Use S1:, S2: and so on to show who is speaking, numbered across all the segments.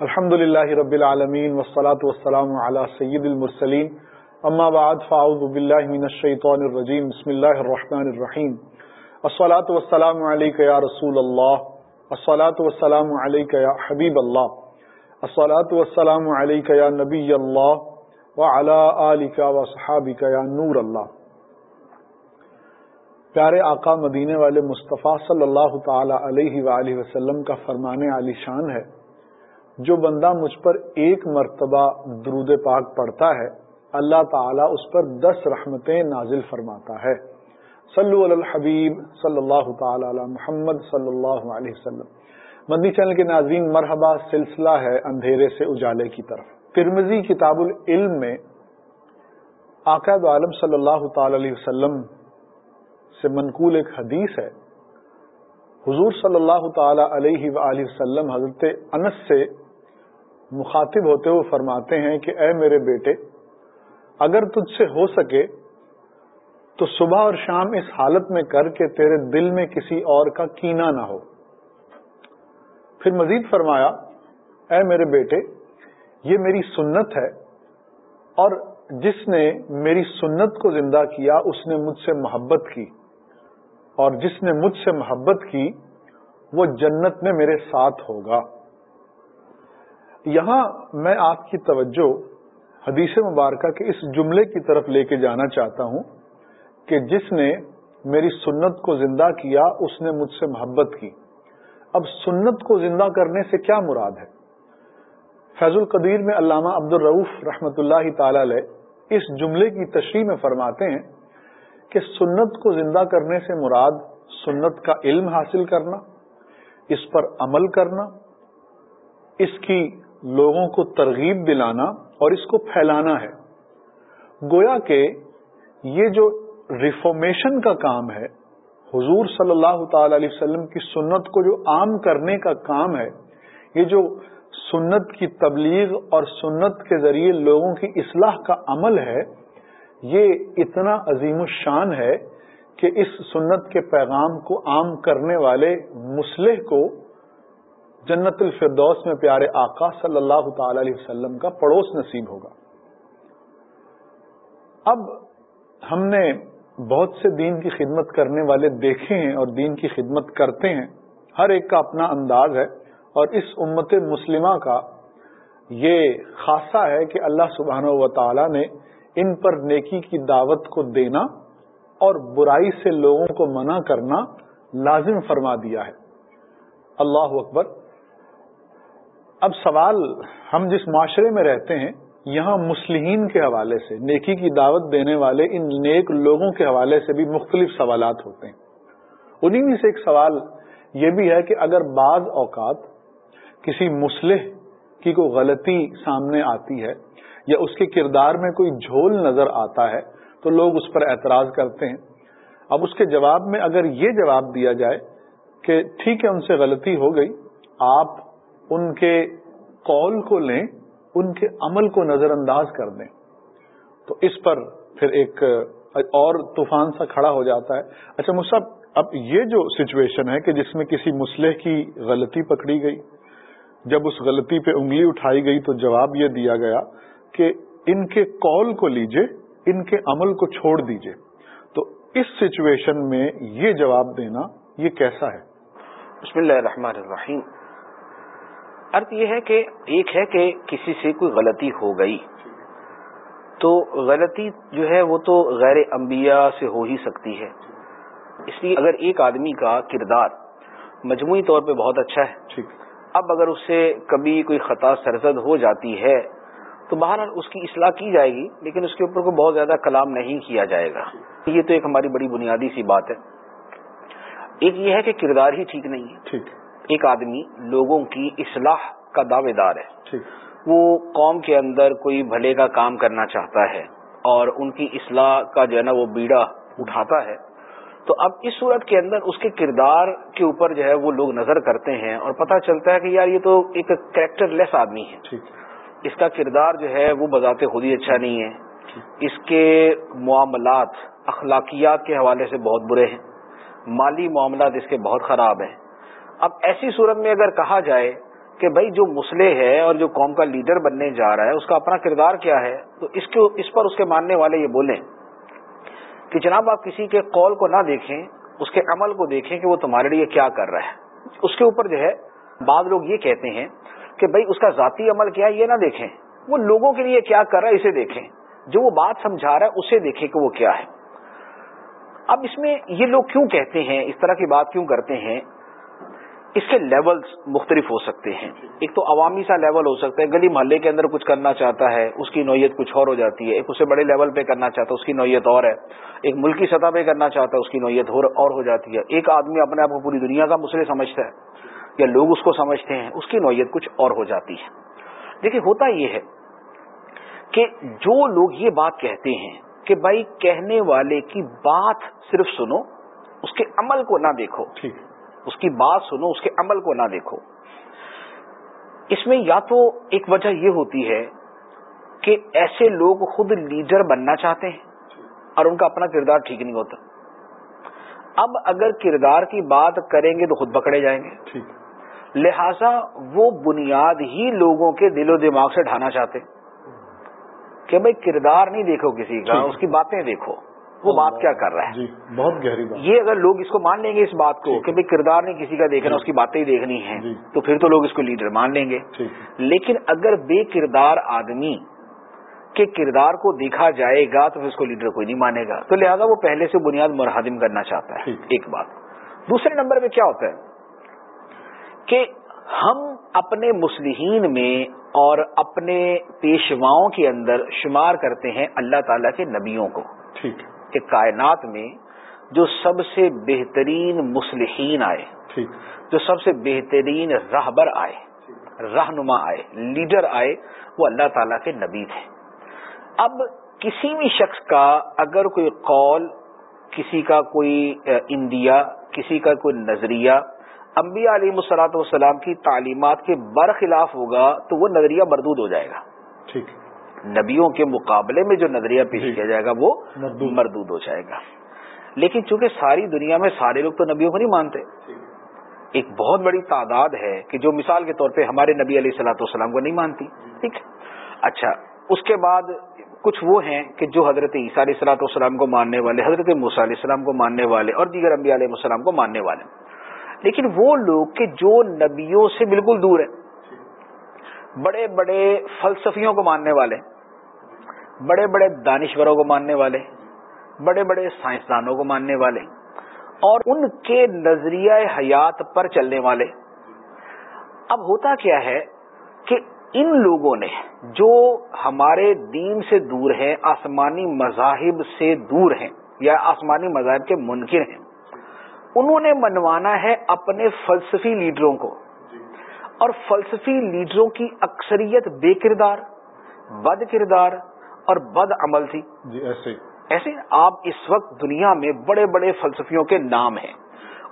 S1: الحمد للہ رب العالمین والصلاة والسلام على سید المرسلین. اما بعد، فاعوذ باللہ من الشیطان الرجیم. بسم اللہ الرحمن الرحیم. الصلاة والسلام علیکہ یا رسول اللہ. الصلاة والسلام علیکہ یا حبیب اللہ. الصلاة والسلام علیکہ یا نبی اللہ. وعلى آلکہ وصحابکہ یا نور اللہ. پیارے آقا مدینے والے مصطفیٰ صلی اللہ تعالی علیہ وآلہ وسلم کا فرمانے علی شان ہے. جو بندہ مجھ پر ایک مرتبہ درود پاک پڑھتا ہے، اللہ تعالیٰ اس پر دس رحمتیں نازل فرماتا ہے۔ صلو علی الحبیب صلی اللہ تعالی علی محمد صلی اللہ علیہ وسلم۔ مدنی چینل کے ناظرین، مرحبا، سلسلہ ہے اندھیرے سے اجالے کی طرف۔ ترمزی کتاب العلم میں آقاد عالم صلی اللہ تعالی علیہ وسلم سے منقول ایک حدیث ہے۔ حضور صلی اللہ تعالی علیہ وآلہ وسلم، حضرت انس سے مخاطب ہوتے ہوئے فرماتے ہیں کہ اے میرے بیٹے، اگر تجھ سے ہو سکے تو صبح اور شام اس حالت میں کر کے تیرے دل میں کسی اور کا کینا نہ ہو۔ پھر مزید فرمایا، اے میرے بیٹے، یہ میری سنت ہے اور جس نے میری سنت کو زندہ کیا، اس نے مجھ سے محبت کی۔ اور جس نے مجھ سے محبت کی، وہ جنت میں میرے ساتھ ہوگا۔ یہاں میں آپ کی توجہ حدیث مبارکہ کے اس جملے کی طرف لے کے جانا چاہتا ہوں کہ جس نے میری سنت کو زندہ کیا، اس نے مجھ سے محبت کی۔ اب سنت کو زندہ کرنے سے کیا مراد ہے؟ فیض القدیر میں علامہ عبد الروف رحمۃ اللہ تعالی علیہ اس جملے کی تشریح میں فرماتے ہیں کہ سنت کو زندہ کرنے سے مراد سنت کا علم حاصل کرنا، اس پر عمل کرنا، اس کی لوگوں کو ترغیب دلانا اور اس کو پھیلانا ہے۔ گویا کہ یہ جو ریفارمیشن کا کام ہے، حضور صلی اللہ تعالی علیہ وسلم کی سنت کو جو عام کرنے کا کام ہے، یہ جو سنت کی تبلیغ اور سنت کے ذریعے لوگوں کی اصلاح کا عمل ہے، یہ اتنا عظیم الشان ہے کہ اس سنت کے پیغام کو عام کرنے والے مسلح کو جنت الفردوس میں پیارے آقا صلی اللہ تعالی علیہ وسلم کا پڑوس نصیب ہوگا۔ اب ہم نے بہت سے دین کی خدمت کرنے والے دیکھے ہیں اور دین کی خدمت کرتے ہیں۔ ہر ایک کا اپنا انداز ہے اور اس امت مسلمہ کا یہ خاصہ ہے کہ اللہ سبحانہ و تعالی نے ان پر نیکی کی دعوت کو دینا اور برائی سے لوگوں کو منع کرنا لازم فرما دیا ہے۔ اللہ اکبر۔ اب سوال، ہم جس معاشرے میں رہتے ہیں، یہاں مسلمین کے حوالے سے، نیکی کی دعوت دینے والے ان نیک لوگوں کے حوالے سے بھی مختلف سوالات ہوتے ہیں۔ انہیں میں سے ایک سوال یہ بھی ہے کہ اگر بعض اوقات کسی مسلح کی کوئی غلطی سامنے آتی ہے یا اس کے کردار میں کوئی جھول نظر آتا ہے، تو لوگ اس پر اعتراض کرتے ہیں۔ اب اس کے جواب میں اگر یہ جواب دیا جائے کہ ٹھیک ہے، ان سے غلطی ہو گئی، آپ ان کے قول کو لیں، ان کے عمل کو نظر انداز کر دیں۔ تو اس پر پھر ایک، اور طوفان سا کھڑا ہو جاتا ہے۔ اچھا مصحف اب یہ جو سچویشن ہے کہ جس میں کسی مسئلے کی غلطی پکڑی گئی، جب اس غلطی پہ انگلی اٹھائی گئی تو جواب یہ دیا گیا کہ ان کے کال کو لیجیے، ان کے عمل کو چھوڑ دیجیے۔ تو اس سچویشن میں یہ جواب دینا یہ کیسا ہے؟
S2: بسم اللہ الرحمن الرحیم۔ ارتھ یہ ہے کہ ایک ہے کہ کسی سے کوئی غلطی ہو گئی تو غلطی جو ہے وہ تو غیر انبیاء سے ہو ہی سکتی ہے۔ اس لیے اگر ایک آدمی کا کردار مجموعی طور پہ بہت اچھا ہے اب اگر اس سے کبھی کوئی خطا سرزد ہو جاتی ہے تو بہرحال اس کی اصلاح کی جائے گی لیکن اس کے اوپر کوئی بہت زیادہ کلام نہیں کیا جائے گا۔ یہ تو ایک ہماری بڑی بنیادی سی بات ہے۔ ایک یہ ہے کہ کردار ہی ٹھیک نہیں ہے۔ ایک آدمی لوگوں کی اصلاح کا دعوے دار ہے۔ وہ قوم کے اندر کوئی بھلے کا کام کرنا چاہتا ہے اور ان کی اصلاح کا جو ہے نا وہ بیڑا اٹھاتا ہے۔ تو اب اس صورت کے اندر اس کے کردار کے اوپر جو ہے وہ لوگ نظر کرتے ہیں اور پتہ چلتا ہے کہ یار یہ تو ایک کریکٹر لیس آدمی ہے۔ اس کا کردار جو ہے وہ بذات خود ہی اچھا نہیں ہے۔ اس کے معاملات اخلاقیات کے حوالے سے بہت برے ہیں۔ مالی معاملات اس کے بہت خراب ہیں۔ اب ایسی صورت میں اگر کہا جائے کہ بھائی جو مسلح ہے اور جو قوم کا لیڈر بننے جا رہا ہے، اس کا اپنا کردار کیا ہے، تو اس کو اس پر اس کے ماننے والے یہ بولیں کہ جناب آپ کسی کے قول کو نہ دیکھیں، اس کے عمل کو دیکھیں کہ وہ تمہارے لیے کیا کر رہا ہے۔ اس کے اوپر جو ہے، بعض لوگ یہ کہتے ہیں کہ بھائی اس کا ذاتی عمل کیا ہے، یہ نہ دیکھیں۔ وہ لوگوں کے لیے کیا کر رہا ہے، اسے دیکھیں۔ جو وہ بات سمجھا رہا ہے، اسے دیکھیں کہ وہ کیا ہے۔ اب اس میں یہ لوگ کیوں کہتے ہیں، اس طرح کی بات کیوں کرتے ہیں؟ اس کے لیولز مختلف ہو سکتے ہیں۔ ایک تو عوامی سا لیول ہو سکتا ہے، گلی محلے کے اندر کچھ کرنا چاہتا ہے، اس کی نوعیت کچھ اور ہو جاتی ہے۔ ایک اسے بڑے لیول پہ کرنا چاہتا ہے، اس کی نوعیت اور ہے۔ ایک ملکی سطح پہ کرنا چاہتا ہے، اس کی نوعیت اور ہو جاتی ہے۔ ایک آدمی اپنے آپ کو پوری دنیا کا مسئلے سمجھتا ہے یا لوگ اس کو سمجھتے ہیں، اس کی نوعیت کچھ اور ہو جاتی ہے۔ دیکھیے، ہوتا یہ ہے کہ جو لوگ یہ بات کہتے ہیں کہ بھائی کہنے والے کی بات صرف سنو، اس کے عمل کو نہ دیکھو۔ اس کی بات سنو اس کے عمل کو نہ دیکھو۔ اس میں یا تو ایک وجہ یہ ہوتی ہے کہ ایسے لوگ خود لیڈر بننا چاہتے ہیں اور ان کا اپنا کردار ٹھیک نہیں ہوتا۔ اب اگر کردار کی بات کریں گے تو خود پکڑے جائیں گے۔ لہذا وہ بنیاد ہی لوگوں کے دل و دماغ سے ڈھانا چاہتے کہ بھائی کردار نہیں دیکھو کسی کا اس کی باتیں دیکھو۔ وہ بات کیا کر رہا ہے؟
S1: جی بہت گہری بات۔
S2: یہ اگر لوگ اس کو مان لیں گے اس بات کو کہ بھائی کردار نہیں کسی کا دیکھنا اس کی باتیں ہی دیکھنی ہے
S1: جی۔
S2: تو پھر تو لوگ اس کو لیڈر مان لیں گے۔ لیکن اگر بے کردار آدمی کے کردار کو دیکھا جائے گا تو پھر اس کو لیڈر کوئی نہیں مانے گا۔ تو لہذا وہ پہلے سے بنیاد مرحدم کرنا چاہتا ہے ایک بات۔ دوسرے نمبر پہ کیا ہوتا ہے؟ کہ ہم اپنے مسلحین میں اور اپنے پیشواؤں کے اندر شمار کرتے ہیں اللہ تعالی کے نبیوں کو۔
S1: ٹھیک۔
S2: کہ کائنات میں جو سب سے بہترین مسلحین آئے جو سب سے بہترین راہبر آئے رہنما آئے لیڈر آئے وہ اللہ تعالیٰ کے نبی تھے۔ اب کسی بھی شخص کا اگر کوئی قول کسی کا کوئی اندیا کسی کا کوئی نظریہ انبیاء علیہ مسلاط والسلام کی تعلیمات کے برخلاف ہوگا تو وہ نظریہ مردود ہو جائے گا۔
S1: ٹھیک۔
S2: نبیوں کے مقابلے میں جو نظریہ پیش
S1: جی۔
S2: کیا جائے گا وہ مردود. ہو جائے گا۔ لیکن چونکہ ساری دنیا میں سارے لوگ تو نبیوں کو نہیں مانتے ایک بہت بڑی تعداد ہے کہ جو مثال کے طور پہ ہمارے نبی علیہ السلاۃ والسلام کو نہیں مانتی ٹھیک اچھا اس کے بعد کچھ وہ ہیں کہ جو حضرت عیسیٰ علیہ السلاۃ والسلام کو ماننے والے حضرت موسیٰ علیہ السلام کو ماننے والے اور دیگر انبیاء علیہ السلام کو ماننے والے۔ لیکن وہ لوگ کہ جو نبیوں سے بالکل دور ہیں بڑے بڑے فلسفیوں کو ماننے والے، بڑے بڑے دانشوروں کو ماننے والے، بڑے بڑے سائنسدانوں کو ماننے والے اور ان کے نظریہ حیات پر چلنے والے۔ اب ہوتا کیا ہے کہ ان لوگوں نے جو ہمارے دین سے دور ہیں، آسمانی مذاہب سے دور ہیں یا آسمانی مذاہب کے منکر ہیں، انہوں نے منوانا ہے اپنے فلسفی لیڈروں کو۔ اور فلسفی لیڈروں کی اکثریت بے کردار بد کردار اور بد عمل تھی۔
S1: جی ایسے۔
S2: ایسے آپ اس وقت دنیا میں بڑے بڑے فلسفیوں کے نام ہیں۔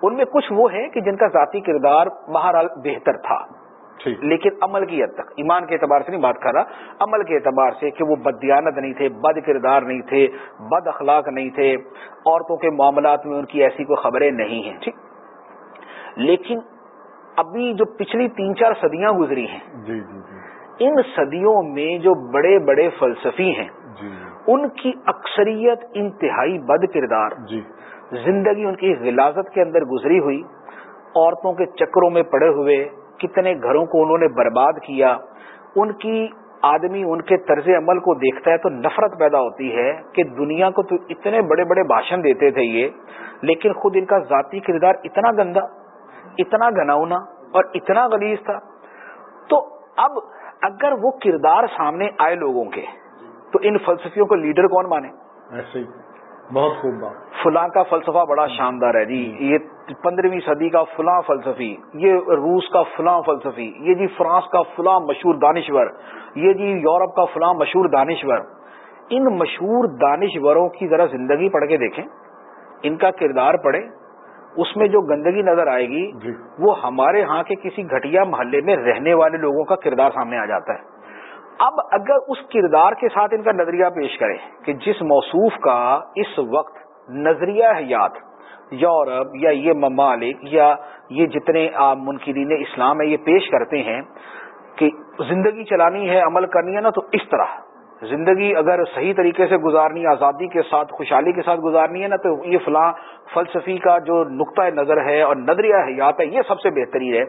S2: ان میں کچھ وہ ہیں کہ جن کا ذاتی کردار بہرحال بہتر تھا۔ لیکن عمل کی حد تک ایمان کے اعتبار سے نہیں بات کر رہا عمل کے اعتبار سے کہ وہ بدیانت نہیں تھے بد کردار نہیں تھے بد اخلاق نہیں تھے عورتوں کے معاملات میں ان کی ایسی کوئی خبریں نہیں ہیں۔ ٹھیک۔ لیکن ابھی جو پچھلی تین چار صدیاں گزری ہیں
S1: جی جی جی۔
S2: ان صدیوں میں جو بڑے بڑے فلسفی ہیں
S1: جی۔
S2: ان کی اکثریت انتہائی بد کردار
S1: جی۔
S2: زندگی ان کی غلازت کے اندر گزری ہوئی عورتوں کے چکروں میں پڑے ہوئے کتنے گھروں کو انہوں نے برباد کیا ان کی آدمی ان کے طرز عمل کو دیکھتا ہے تو نفرت پیدا ہوتی ہے کہ دنیا کو تو اتنے بڑے بڑے بھاشن دیتے تھے یہ لیکن خود ان کا ذاتی کردار اتنا گندا اتنا گناؤنا اور اتنا غلیظ تھا۔ تو اب اگر وہ کردار سامنے آئے لوگوں کے تو ان فلسفیوں کو لیڈر کون مانے؟
S1: ایسے بہت خوب بات۔
S2: فلاں کا فلسفہ بڑا شاندار ہے جی۔ یہ پندرہویں صدی کا فلاں فلسفی یہ روس کا فلاں فلسفی یہ جی فرانس کا فلاں مشہور دانشور یہ جی یورپ کا فلاں مشہور دانشور۔ ان مشہور دانشوروں کی ذرا زندگی پڑھ کے دیکھیں۔ ان کا کردار پڑھے۔ اس میں جو گندگی نظر آئے گی
S1: جی۔
S2: وہ ہمارے ہاں کے کسی گھٹیا محلے میں رہنے والے لوگوں کا کردار سامنے آ جاتا ہے۔ اب اگر اس کردار کے ساتھ ان کا نظریہ پیش کرے کہ جس موصوف کا اس وقت نظریہ حیات یورپ یا یہ ممالک یا یہ جتنے منکرین اسلام ہے یہ پیش کرتے ہیں کہ زندگی چلانی ہے عمل کرنی ہے نا تو اس طرح۔ زندگی اگر صحیح طریقے سے گزارنی، آزادی کے ساتھ، خوشحالی کے ساتھ گزارنی ہے نا، تو یہ فلاں فلسفی کا جو نقطۂ نظر ہے اور نظریہ حیات ہے، یہ سب سے بہترین ہے۔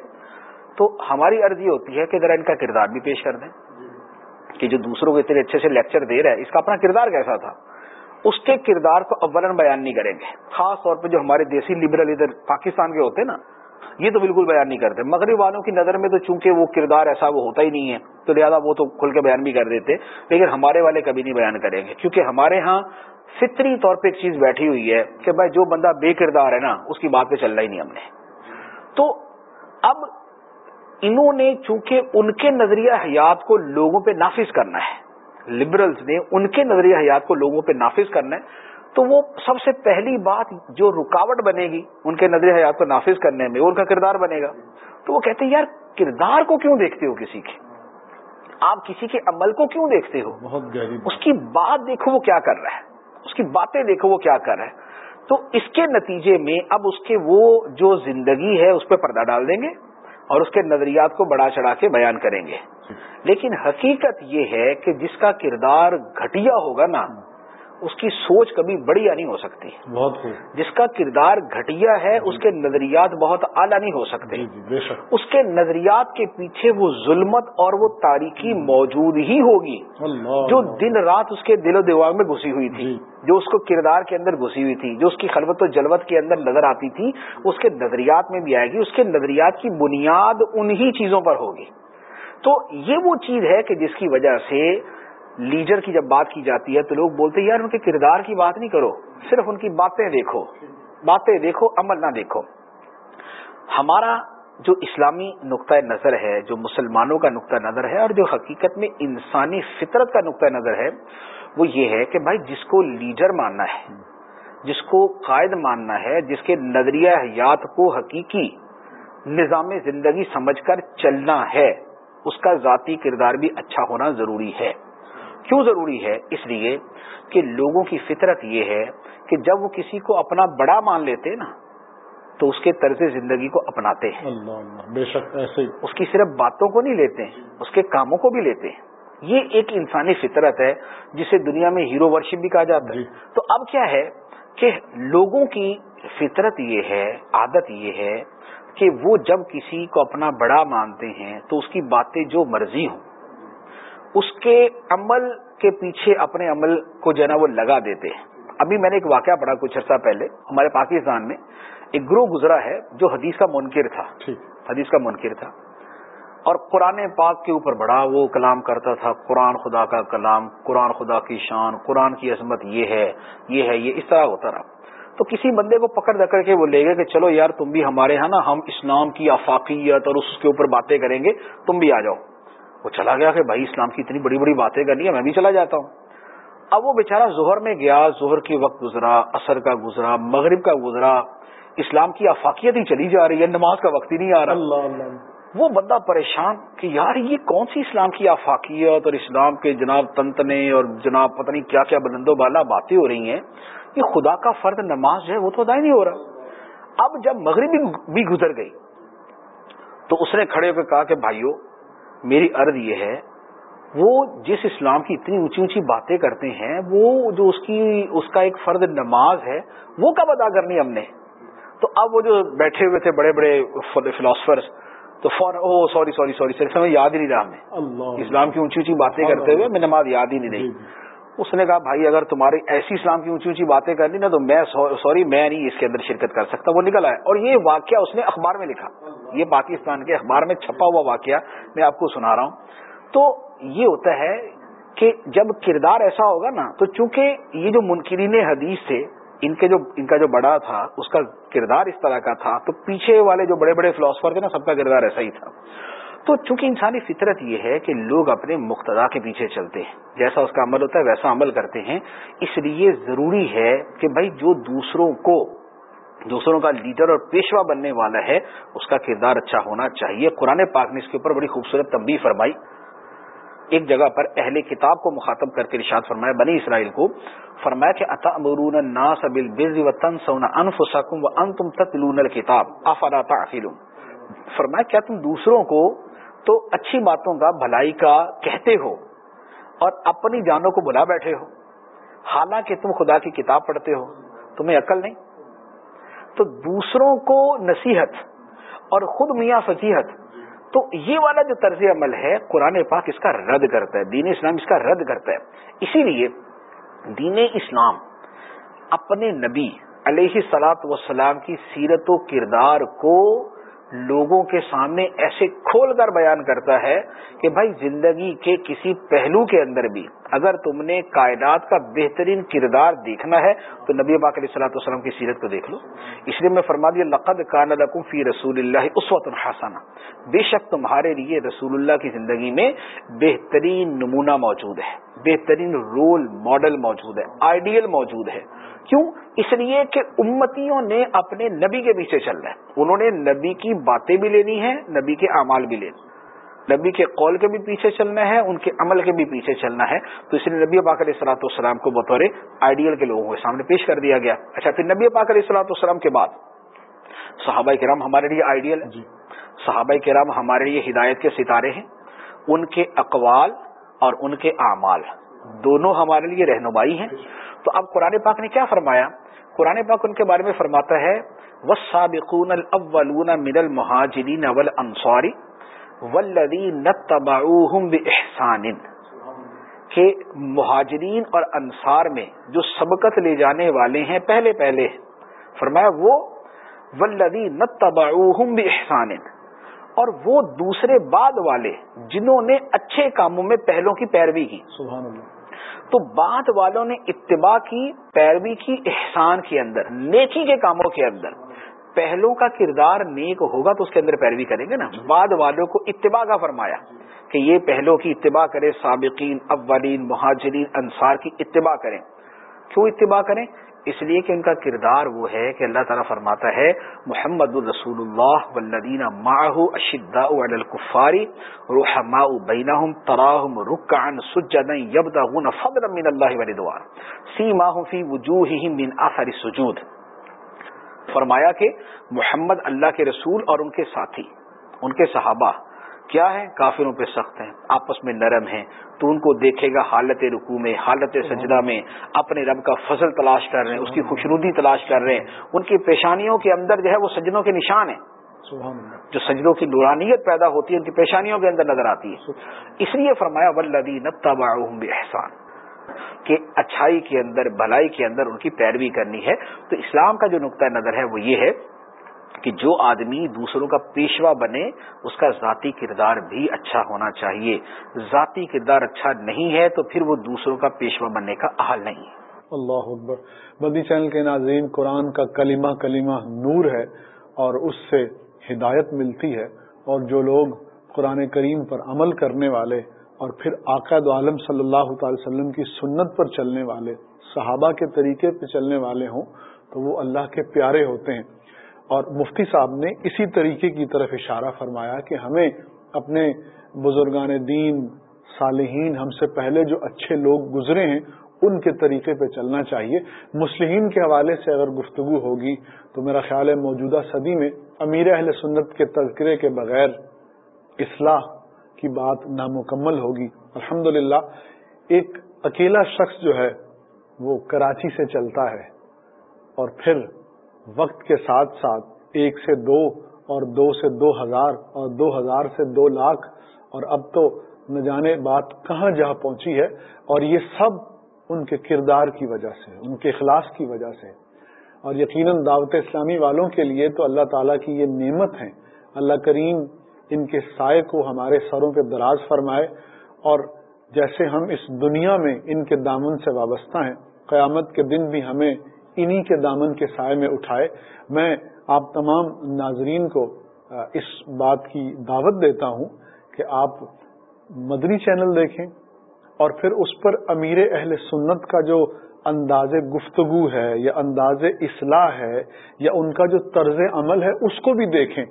S2: تو ہماری عرض یہ ہوتی ہے کہ ذرا ان کا کردار بھی پیش کر دیں۔ کہ جو دوسروں کو اتنے اچھے سے لیکچر دے رہا ہے، اس کا اپنا کردار کیسا تھا؟ اس کے کردار کو اولن بیان نہیں کریں گے۔ خاص طور پہ جو ہمارے دیسی لبرل ادھر پاکستان کے ہوتے ہیں نا یہ تو بالکل بیان نہیں کرتے۔ مغرب والوں کی نظر میں تو چونکہ وہ کردار ایسا وہ ہوتا ہی نہیں ہے، تو لہٰذا وہ تو کھل کے بیان بھی کر دیتے۔ لیکن ہمارے والے کبھی نہیں بیان کریں گے۔ کیونکہ ہمارے ہاں فطری طور پہ ایک چیز بیٹھی ہوئی ہے کہ بھائی جو بندہ بے کردار ہے نا، اس کی بات پہ چلنا ہی نہیں ہم نے۔ تو اب انہوں نے چونکہ ان کے نظریہ حیات کو لوگوں پہ نافذ کرنا ہے، لبرلز نے ان کے نظریہ حیات کو لوگوں پہ نافذ کرنا ہے تو وہ سب سے پہلی بات جو رکاوٹ بنے گی ان کے نظریہ حیات کو نافذ کرنے میں ان کا کردار بنے گا۔ تو وہ کہتے ہیں یار کردار کو کیوں دیکھتے ہو کسی کے؟ آپ کسی کے عمل کو کیوں دیکھتے ہو؟ بہت اس کی بات دیکھو وہ کیا کر رہا ہے۔ اس کی باتیں دیکھو وہ کیا کر رہا ہے۔ تو اس کے نتیجے میں اب اس کے وہ جو زندگی ہے اس پہ پردہ ڈال دیں گے اور اس کے نظریات کو بڑا چڑھا کے بیان کریں گے۔ لیکن حقیقت یہ ہے کہ جس کا کردار گھٹیا ہوگا نا اس کی سوچ کبھی بڑھیا نہیں ہو سکتی۔
S1: بہت
S2: جس کا کردار گھٹیا ہے اس کے نظریات بہت اعلیٰ نہیں ہو سکتے۔ جی، جی، اس کے نظریات کے پیچھے وہ ظلمت اور وہ تاریخی موجود ہی ہوگی۔ جو دن رات اس کے دل و دماغ میں گھسی ہوئی تھی جی۔ جو اس کو کردار کے اندر گھسی ہوئی تھی جو اس کی خلوت و جلوت کے اندر نظر آتی تھی اس کے نظریات میں بھی آئے گی۔ اس کے نظریات کی بنیاد انہی چیزوں پر ہوگی۔ تو یہ وہ چیز ہے کہ جس کی وجہ سے لیڈر کی جب بات کی جاتی ہے تو لوگ بولتے ہیں، یار ان کے کردار کی بات نہیں کرو، صرف ان کی باتیں دیکھو باتیں دیکھو، عمل نہ دیکھو۔ ہمارا جو اسلامی نقطۂ نظر ہے، جو مسلمانوں کا نقطۂ نظر ہے اور جو حقیقت میں انسانی فطرت کا نقطۂ نظر ہے، وہ یہ ہے کہ بھائی، جس کو لیڈر ماننا ہے، جس کو قائد ماننا ہے، جس کے نظریہ حیات کو حقیقی نظام زندگی سمجھ کر چلنا ہے، اس کا ذاتی کردار بھی اچھا ہونا ضروری ہے۔ کیوں ضروری ہے؟ اس لیے کہ لوگوں کی فطرت یہ ہے کہ جب وہ کسی کو اپنا بڑا مان لیتے نا تو اس کے طرز زندگی کو اپناتے ہیں۔
S1: بے شک ایسے
S2: اس کی صرف باتوں کو نہیں لیتے اس کے کاموں کو بھی لیتے ہیں۔ یہ ایک انسانی فطرت ہے جسے دنیا میں ہیرو ورشپ بھی کہا جاتا ہے۔ جی۔ تو اب کیا ہے کہ لوگوں کی فطرت یہ ہے عادت یہ ہے کہ وہ جب کسی کو اپنا بڑا مانتے ہیں تو اس کی باتیں جو مرضی ہوں۔ اس کے عمل کے پیچھے اپنے عمل کو جو ہے نا وہ لگا دیتے ہیں۔ ابھی میں نے ایک واقعہ پڑھا کچھ عرصہ پہلے ہمارے پاکستان میں۔ ایک گروہ گزرا ہے جو حدیث کا منکر تھا۔ حدیث کا منکر تھا۔ اور قرآن پاک کے اوپر بڑا وہ کلام کرتا تھا قرآن خدا کا کلام قرآن خدا کی شان قرآن کی عظمت یہ ہے یہ ہے یہ اس طرح ہوتا رہا۔ تو کسی بندے کو پکڑ دکڑ کے وہ لے گئے کہ چلو یار تم بھی ہمارے ہاں نا ہم اسلام کی افاقیت اور اس کے اوپر باتیں کریں گے تم بھی آ جاؤ۔ وہ چلا گیا کہ بھائی اسلام کی اتنی بڑی بڑی باتیں کرنی ہے میں بھی چلا جاتا ہوں۔ اب وہ بےچارا ظہر میں گیا ظہر کی وقت گزرا اثر کا گزرا مغرب کا گزرا اسلام کی افاقیت ہی چلی جا رہی ہے نماز کا وقت ہی نہیں آ رہا۔ اللہ اللہ وہ بندہ پریشان کہ یار یہ کون سی اسلام کی آفاقیت اور اسلام کے جناب تنتنے اور جناب پتہ نہیں کیا کیا بلند و بالا باتیں ہو رہی ہیں یہ خدا کا فرد نماز جو ہے وہ تو ادا ہی نہیں ہو رہا۔ اب جب مغرب بھی گزر گئی تو اس نے کھڑے ہو کے کہا کہ بھائیوں میری عرض یہ ہے وہ جس اسلام کی اتنی اونچی اونچی باتیں کرتے ہیں وہ جو اس کی اس کا ایک فرد نماز ہے وہ کب ادا کرنی ہم نے؟ تو اب وہ جو بیٹھے ہوئے تھے بڑے بڑے فلاسفرس تو فور oh sorry sorry sorry sir ہمیں یاد ہی نہیں رہا ہمیں۔ اسلام کی اونچی اونچی باتیں کرتے ہوئے میں نماز یاد ہی نہیں رہی۔ جی، جی۔ اس نے کہا، بھائی، اگر تمہاری ایسی اسلام کی اونچی اونچی باتیں کرنی نا، تو میں سوری، میں نہیں اس کے اندر شرکت کر سکتا. وہ نکل آیا اور یہ واقعہ اس نے اخبار میں لکھا۔ یہ پاکستان کے اخبار میں چھپا ہوا واقعہ میں آپ کو سنا رہا ہوں۔ تو یہ ہوتا ہے کہ جب کردار ایسا ہوگا نا، تو چونکہ یہ جو منکرین حدیث تھے، ان کے جو، ان کا جو بڑا تھا، اس کا کردار اس طرح کا تھا، تو پیچھے والے جو بڑے بڑے فلاسفر تھے نا، سب کا کردار ایسا ہی تھا۔ تو چونکہ انسانی فطرت یہ ہے کہ لوگ اپنے مقتدا کے پیچھے چلتے ہیں، جیسا اس کا عمل ہوتا ہے ویسا عمل کرتے ہیں۔ اس لیے ضروری ہے کہ بھائی جو دوسروں کو، دوسروں کا لیڈر اور پیشوا بننے والا ہے، اس کا کردار اچھا ہونا چاہیے۔ قرآن پاک نے اس کے اوپر بڑی خوبصورت تنبیہ فرمائی۔ ایک جگہ پر اہل کتاب کو مخاطب کر کے رشاد فرمایا، بنی اسرائیل کو، فرمایا کہ اتا امرون الناس بالبر وتنسون انفسکم وانتم تتلون الكتاب افلا تعقلون؟ فرمایا، کیا تم دوسروں کو تو اچھی باتوں کا، بھلائی کا کہتے ہو اور اپنی جانوں کو بلا بیٹھے ہو۔ حالانکہ تم خدا کی کتاب پڑھتے ہو، تمہیں عقل نہیں۔ تو دوسروں کو نصیحت اور خود میاں فضیحت، تو یہ والا جو طرز عمل ہے، قرآن پاک اس کا رد کرتا ہے، دین اسلام اس کا رد کرتا ہے۔ اسی لیے دین اسلام اپنے نبی علیہ سلاط وسلام کی سیرت و کردار کو لوگوں کے سامنے ایسے کھول کر بیان کرتا ہے کہ بھائی زندگی کے کسی پہلو کے اندر بھی اگر تم نے کائنات کا بہترین کردار دیکھنا ہے، تو نبی باق علیہ صلاح وسلم کی سیرت کو دیکھ لو۔ اس لیے میں فرما دیا، لقد کان لکم فی رسول اللہ اس وقت بے شک تمہارے لیے رسول اللہ کی زندگی میں بہترین نمونہ موجود ہے۔ بہترین رول ماڈل موجود ہے۔ آئیڈیل موجود ہے۔ کیوں؟ اس لیے کہ امتیوں نے اپنے نبی کے پیچھے چلنا ہے۔ انہوں نے نبی کی باتیں بھی لینی ہے نبی کے اعمال بھی لینی نبی کے قول کے بھی پیچھے چلنا ہے ان کے عمل کے بھی پیچھے چلنا ہے۔ تو اس لیے نبی پاک علیہ السلاۃ والسلام کو بطور آئیڈیل کے لوگوں کے سامنے پیش کر دیا گیا۔ اچھا پھر نبی پاک علیہ السلاۃ والسلام کے بعد صحابہ کرام ہمارے لیے آئیڈیل جی۔ صحابہ کرام ہمارے لیے ہدایت کے ستارے ہیں۔ ان کے اقوال اور ان کے اعمال دونوں ہمارے لیے رہنمائی ہیں۔ تو اب قرآن پاک نے کیا فرمایا؟ قرآن پاک ان کے بارے میں فرماتا ہے وسابقون الاولون من المهاجرین والانصار والذین تبعوهم باحسان کہ مہاجرین اور انصار میں جو سبقت لے جانے والے ہیں پہلے پہلے۔ فرمایا وہ والذین تبعوهم باحسان اور وہ دوسرے بعد والے جنہوں نے اچھے کاموں میں پہلوں کی پیروی کی۔ سبحان اللہ۔ تو بعد والوں نے اتباع کی پیروی کی احسان کے اندر نیکی کے کاموں کے اندر۔ پہلوں کا کردار نیک ہوگا تو اس کے اندر پیروی کریں گے نا۔ بعد والوں کو اتباع کا فرمایا کہ یہ پہلوں کی اتباع کرے سابقین، اولین، مہاجرین، انصار کی اتباع کریں۔ کیوں اتباع کریں؟ اس لیے کہ ان کا کردار وہ ہے کہ اللہ تعالیٰ فرماتا ہے، محمد الرسول اللہ والذین معه اشداء علی الكفار رحماء بینہم تراہم رکعا سجدا یبتغون فضلا من اللہ ورضوان سیماہم فی وجوہہم من اثر السجود۔ فرمایا کہ محمد اللہ کے رسول اور ان کے ساتھی ان کے صحابہ کیا ہے کافروں پہ سخت ہیں آپس میں نرم ہیں۔ تو ان کو دیکھے گا حالت رکو میں حالت سجدہ میں اپنے رب کا فضل تلاش کر رہے ہیں اس کی خوشنودی تلاش کر رہے ہیں۔ ان کی پیشانیوں کے اندر جو ہے وہ سجنوں کے نشان ہیں۔ جو سجدوں کی نورانیت پیدا ہوتی ہے ان کی پیشانیوں کے اندر نظر آتی ہے۔ اس لیے فرمایا ولدی احسان کہ اچھائی کے اندر بھلائی کے اندر ان کی پیروی کرنی ہے۔ تو اسلام کا جو نقطۂ نظر ہے وہ یہ ہے کہ جو آدمی دوسروں کا پیشوا بنے، اس کا ذاتی کردار بھی اچھا ہونا چاہیے۔ ذاتی کردار اچھا نہیں ہے تو پھر وہ دوسروں کا پیشوا بننے کا حال نہیں ہے۔
S1: اللہ اکبر۔ بدی چینل کے ناظرین، قرآن کا کلمہ کلمہ نور ہے اور اس سے ہدایت ملتی ہے اور جو لوگ قرآن کریم پر عمل کرنے والے اور پھر آقاد عالم صلی اللہ تعالی وسلم کی سنت پر چلنے والے، صحابہ کے طریقے پہ چلنے والے ہوں، تو وہ اللہ کے پیارے ہوتے ہیں۔ اور مفتی صاحب نے اسی طریقے کی طرف اشارہ فرمایا کہ ہمیں اپنے بزرگان دین، صالحین ہم سے پہلے جو اچھے لوگ گزرے ہیں، ان کے طریقے پہ چلنا چاہیے۔ مسلمین کے حوالے سے اگر گفتگو ہوگی، تو میرا خیال ہے موجودہ صدی میں امیر اہل سنت کے تذکرے کے بغیر اصلاح کی بات نامکمل ہوگی۔ الحمد ایک اکیلا شخص جو ہے، وہ کراچی سے چلتا ہے اور پھر وقت کے ساتھ ساتھ ایک سے دو اور دو سے دو ہزار اور دو ہزار سے دو لاکھ اور اب تو نہ جانے بات کہاں جہاں پہنچی ہے اور یہ سب ان کے کردار کی وجہ سے، ان کے اخلاص کی وجہ سے۔ اور یقیناً دعوت اسلامی والوں کے لیے تو اللہ تعالیٰ کی یہ نعمت ہے اللہ کریم ان کے سائے کو ہمارے سروں پہ دراز فرمائے اور جیسے ہم اس دنیا میں ان کے دامن سے وابستہ ہیں، قیامت کے دن بھی ہمیں انہی کے دامن کے سائے میں اٹھائے۔ میں آپ تمام ناظرین کو اس بات کی دعوت دیتا ہوں کہ آپ مدنی چینل دیکھیں اور پھر اس پر امیر اہل سنت کا جو انداز گفتگو ہے یا انداز اصلاح ہے یا ان کا جو طرز عمل ہے، اس کو بھی دیکھیں۔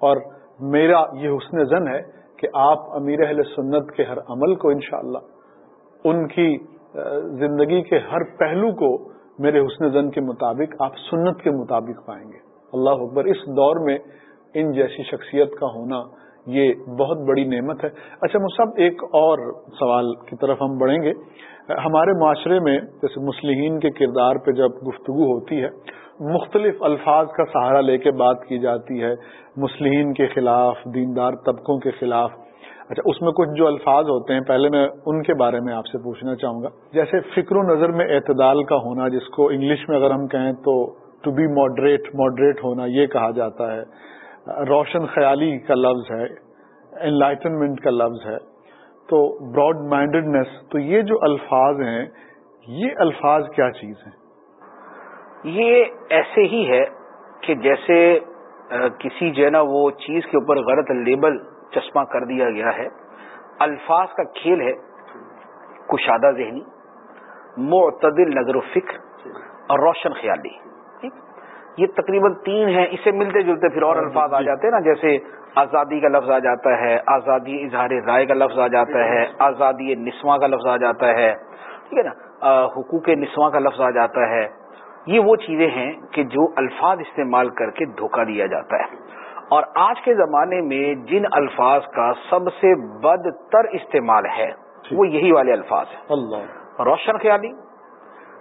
S1: اور میرا یہ حسن زن ہے کہ آپ امیر اہل سنت کے ہر عمل کو انشاءاللہ ان کی زندگی کے ہر پہلو کو میرے حسن زن کے مطابق، آپ سنت کے مطابق پائیں گے۔ اللہ اکبر، اس دور میں ان جیسی شخصیت کا ہونا یہ بہت بڑی نعمت ہے۔ اچھا مصحب ایک اور سوال کی طرف ہم بڑھیں گے۔ ہمارے معاشرے میں، جیسے مسلمین کے کردار پہ جب گفتگو ہوتی ہے مختلف الفاظ کا سہارا لے کے بات کی جاتی ہے، مسلمین کے خلاف، دیندار طبقوں کے خلاف۔ اچھا اس میں کچھ جو الفاظ ہوتے ہیں، پہلے میں ان کے بارے میں آپ سے پوچھنا چاہوں گا۔ جیسے فکر و نظر میں اعتدال کا ہونا، جس کو انگلش میں اگر ہم کہیں تو ٹو بی ماڈریٹ ماڈریٹ ہونا، یہ کہا جاتا ہے۔ روشن خیالی کا لفظ ہے انلائٹنمنٹ کا لفظ ہے۔ تو براڈ مائنڈیڈنیس تو یہ جو الفاظ ہیں، یہ الفاظ کیا چیز ہیں؟
S2: یہ ایسے ہی ہے کہ جیسے کسی جو ہے نا، وہ چیز کے اوپر غلط لیبل چشمہ کر دیا گیا ہے۔ الفاظ کا کھیل ہے، کشادہ ذہنی، معتدل نظر و فکر اور روشن خیالی۔ یہ تقریباً تین ہیں اسے ملتے جلتے پھر اور الفاظ آ جاتے ہیں نا، جیسے آزادی کا لفظ آ جاتا ہے، آزادی اظہار رائے کا لفظ آ جاتا ہے، آزادی نسواں کا لفظ آ جاتا ہے۔ ٹھیک ہے نا؟ حقوق نسواں کا لفظ آ جاتا ہے۔ یہ وہ چیزیں ہیں کہ جو الفاظ استعمال کر کے دھوکہ دیا جاتا ہے۔ اور آج کے زمانے میں جن الفاظ کا سب سے بد تر استعمال ہے وہ یہی والے الفاظ ہیں۔ اللہ۔ روشن خیالی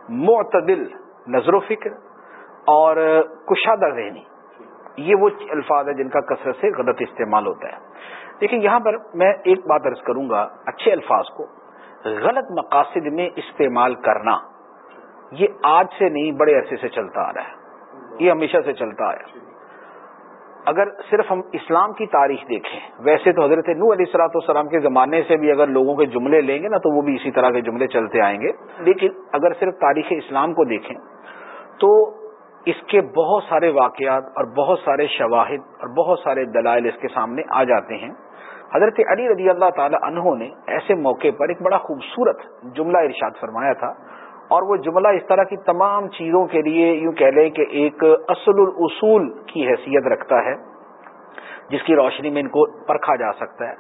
S2: معتدل نظر و فکر اور کشادہ ذہنی یہ وہ الفاظ ہیں جن کا کثرت سے غلط استعمال ہوتا ہے۔ دیکھیں یہاں پر میں ایک بات عرض کروں گا اچھے الفاظ کو غلط مقاصد میں استعمال کرنا۔ یہ آج سے نہیں، بڑے عرصے سے چلتا آ رہا ہے۔ یہ ہمیشہ سے چلتا آیا۔ اگر صرف ہم اسلام کی تاریخ دیکھیں، ویسے تو حضرت نو علیہ السلاۃ والسلام کے زمانے سے بھی اگر لوگوں کے جملے لیں گے نا، تو وہ بھی اسی طرح کے جملے چلتے آئیں گے۔ لیکن اگر صرف تاریخ اسلام کو دیکھیں، تو اس کے بہت سارے واقعات اور بہت سارے شواہد اور بہت سارے دلائل اس کے سامنے آ جاتے ہیں۔ حضرت علی رضی اللہ تعالی عنہ نے ایسے موقع پر ایک بڑا خوبصورت جملہ ارشاد فرمایا تھا۔ اور وہ جملہ اس طرح کی تمام چیزوں کے لیے یوں کہہ لیں کہ ایک اصل الاصول کی حیثیت رکھتا ہے جس کی روشنی میں ان کو پرکھا جا سکتا ہے۔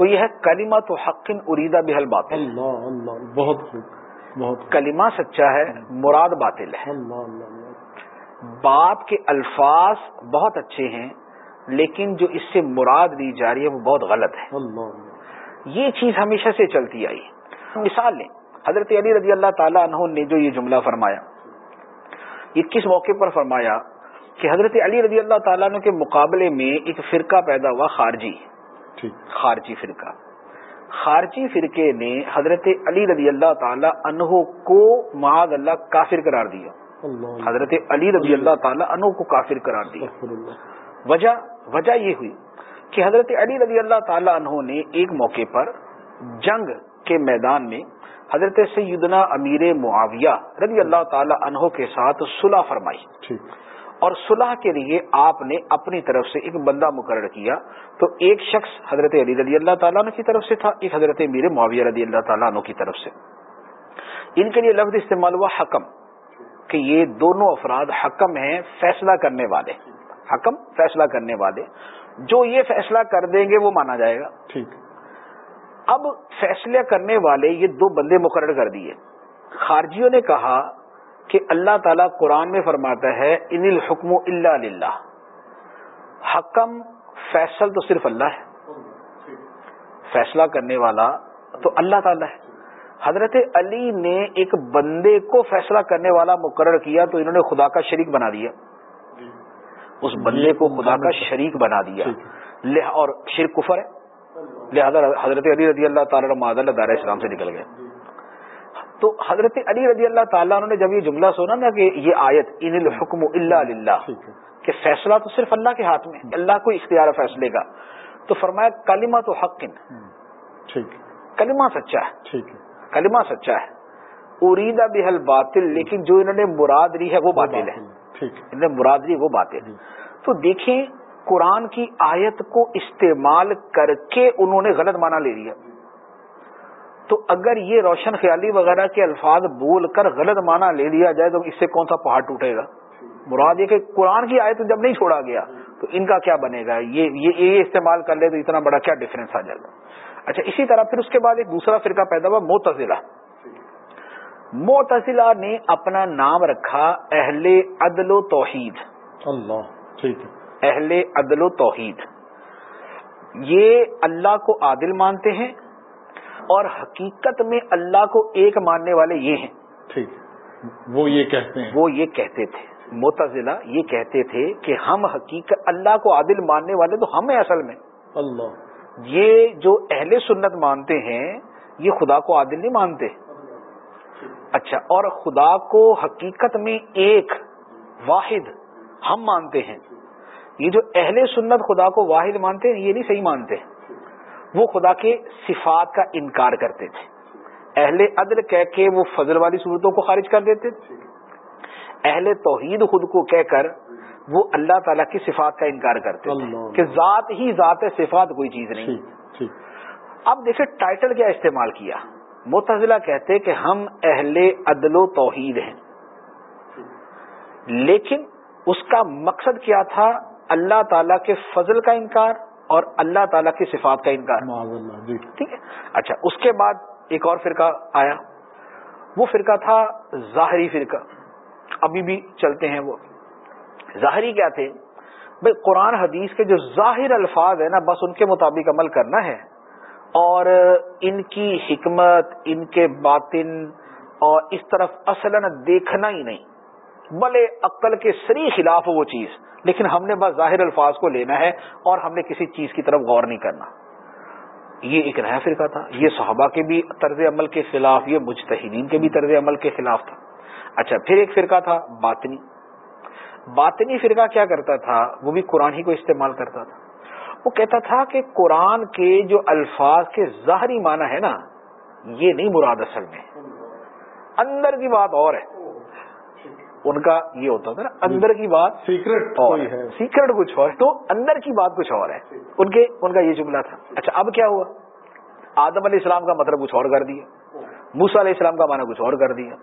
S2: وہ یہ ہے کلیمہ تو حقن اریدا بحل باطل
S1: بہت
S2: بہت کلیمہ سچا ہے مراد باطل ہے۔ اللہ اللہ بات کے الفاظ بہت اچھے ہیں لیکن جو اس سے مراد لی جا رہی ہے وہ بہت غلط ہے۔ یہ چیز ہمیشہ سے چلتی آئی۔ مثال لیں۔ حضرت علی رضی اللہ تعالیٰ عنہ نے جو یہ جملہ فرمایا یہ کس موقع پر فرمایا کہ حضرت علی رضی اللہ تعالیٰ عنہ کے مقابلے میں ایک فرقہ پیدا ہوا خارجی۔ خارجی فرقہ۔ خارجی فرقے نے حضرت علی رضی اللہ تعالیٰ عنہ کو معاذ اللہ کافر قرار دیا۔ حضرت علی رضی اللہ تعالیٰ عنہ کو کافر قرار دیا۔ وجہ وجہ یہ ہوئی کہ حضرت علی رضی اللہ تعالیٰ عنہ نے ایک موقع پر جنگ کے میدان میں حضرت سیدنا امیر معاویہ رضی اللہ تعالی عنہ کے ساتھ صلح فرمائی۔ اور صلح کے لیے آپ نے اپنی طرف سے ایک بندہ مقرر کیا تو ایک شخص حضرت علی رضی اللہ تعالیٰ عنہ کی طرف سے تھا ایک حضرت امیر معاویہ رضی اللہ تعالیٰ عنہ کی طرف سے۔ ان کے لیے لفظ استعمال ہوا حکم کہ یہ دونوں افراد حکم ہیں فیصلہ کرنے والے۔ حکم فیصلہ کرنے والے۔ جو یہ فیصلہ کر دیں گے وہ مانا جائے گا۔ ٹھیک۔ اب فیصلہ کرنے والے یہ دو بندے مقرر کر دیے۔ خارجیوں نے کہا کہ اللہ تعالیٰ قرآن میں فرماتا ہے ان الحکم اللہ للہ۔ حکم فیصل تو صرف اللہ ہے۔ فیصلہ کرنے والا تو اللہ تعالیٰ ہے۔ حضرت علی نے ایک بندے کو فیصلہ کرنے والا مقرر کیا تو انہوں نے خدا کا شریک بنا دیا۔ اس بندے کو خدا کا شریک بنا دیا۔ اور شرک کفر ہے۔ لہذا حضرت علی رضی اللہ تعالیٰ اللہ دار اسلام سے نکل گئے۔ تو حضرت علی رضی اللہ تعالیٰ نے جب یہ جملہ سنا نا کہ یہ آیت ان الحکم اللہ اللہ کہ فیصلہ تو صرف اللہ کے ہاتھ میں اللہ کو اختیار فیصلے کا۔ تو فرمایا کلمہ تو حق کلمہ سچا ہے۔ ٹھیک کلمہ سچا ہے۔ اریدا بحل باطل لیکن جو انہوں نے مراد لی ہے وہ باطل ہے۔ انہوں نے مراد لی وہ باطل جی۔ تو دیکھیں قرآن کی آیت کو استعمال کر کے انہوں نے غلط معنی لے لیا۔ تو اگر یہ روشن خیالی وغیرہ کے الفاظ بول کر غلط معنی لے لیا جائے تو اس سے کون سا پہاڑ ٹوٹے گا؟ مراد یہ کہ قرآن کی آیت جب نہیں چھوڑا گیا تو ان کا کیا بنے گا؟ یہ یہ استعمال کر لے تو اتنا بڑا کیا ڈفرینس آ جائے گا؟ اچھا اسی طرح پھر اس کے بعد ایک دوسرا فرقہ پیدا ہوا، موتزلہ۔ موتزلہ نے اپنا نام رکھا اہل عدل و توحید۔
S1: اللہ ٹھیک ہے
S2: اہل عدل و توحید۔ یہ اللہ کو عادل مانتے ہیں اور حقیقت میں اللہ کو ایک ماننے والے یہ ہیں۔
S1: ٹھیک۔ وہ یہ کہتے ہیں۔
S2: وہ یہ کہتے تھے۔ متضلا یہ کہتے تھے کہ ہم حقیقت اللہ کو عادل ماننے والے تو ہم ہیں اصل میں۔
S1: اللہ۔
S2: یہ جو اہل سنت مانتے ہیں یہ خدا کو عادل نہیں مانتے۔ اچھا اور خدا کو حقیقت میں ایک واحد ہم مانتے ہیں۔ یہ جو اہل سنت خدا کو واحد مانتے ہیں یہ نہیں صحیح مانتے۔ وہ خدا کے صفات کا انکار کرتے تھے۔ اہل عدل کہہ کے وہ فضل والی صورتوں کو خارج کر دیتے تھے۔ اہل توحید خود کو کہہ کر وہ اللہ تعالیٰ کی صفات کا انکار کرتے تھے۔ کہ ذات ہی ذات صفات کوئی چیز نہیں۔ اب دیکھیں ٹائٹل کیا استعمال کیا۔ متضلہ کہتے کہ ہم اہل عدل و توحید ہیں۔ لیکن اس کا مقصد کیا تھا؟ اللہ تعالیٰ کے فضل کا انکار اور اللہ تعالیٰ کی صفات کا انکار.
S1: جی.
S2: ٹھیک ہے؟ اچھا اس کے بعد ایک اور فرقہ آیا۔ وہ فرقہ تھا ظاہری فرقہ۔ ابھی بھی چلتے ہیں وہ۔ ظاہری کیا تھے؟ بھائی قرآن حدیث کے جو ظاہر الفاظ ہیں نا بس ان کے مطابق عمل کرنا ہے۔ اور ان کی حکمت ان کے باطن اور اس طرف اصلا دیکھنا ہی نہیں۔ بلے عقل کے سری خلاف وہ چیز۔ لیکن ہم نے بس ظاہر الفاظ کو لینا ہے اور ہم نے کسی چیز کی طرف غور نہیں کرنا۔ یہ ایک نیا فرقہ تھا۔ یہ صحابہ کے بھی طرز عمل کے خلاف، یہ مجتہدین کے بھی طرز عمل کے خلاف تھا۔ اچھا پھر ایک فرقہ تھا باطنی۔ باطنی فرقہ کیا کرتا تھا؟ وہ بھی قرآن ہی کو استعمال کرتا تھا۔ وہ کہتا تھا کہ قرآن کے جو الفاظ کے ظاہری معنی ہے نا، یہ نہیں مراد اصل میں۔ اندر کی بات اور ہے۔ ان کا یہ ہوتا تھا نا اندر کی بات
S1: سیکرٹ
S2: اور ہے۔ سیکرٹ کچھ اور تو اندر کی بات کچھ اور ہے۔ ان کے ان کا یہ جملہ تھا۔ اچھا اب کیا ہوا؟ آدم علیہ السلام کا مطلب کچھ اور کر دیا۔ موسا علیہ السلام کا معنی کچھ اور کر دیا۔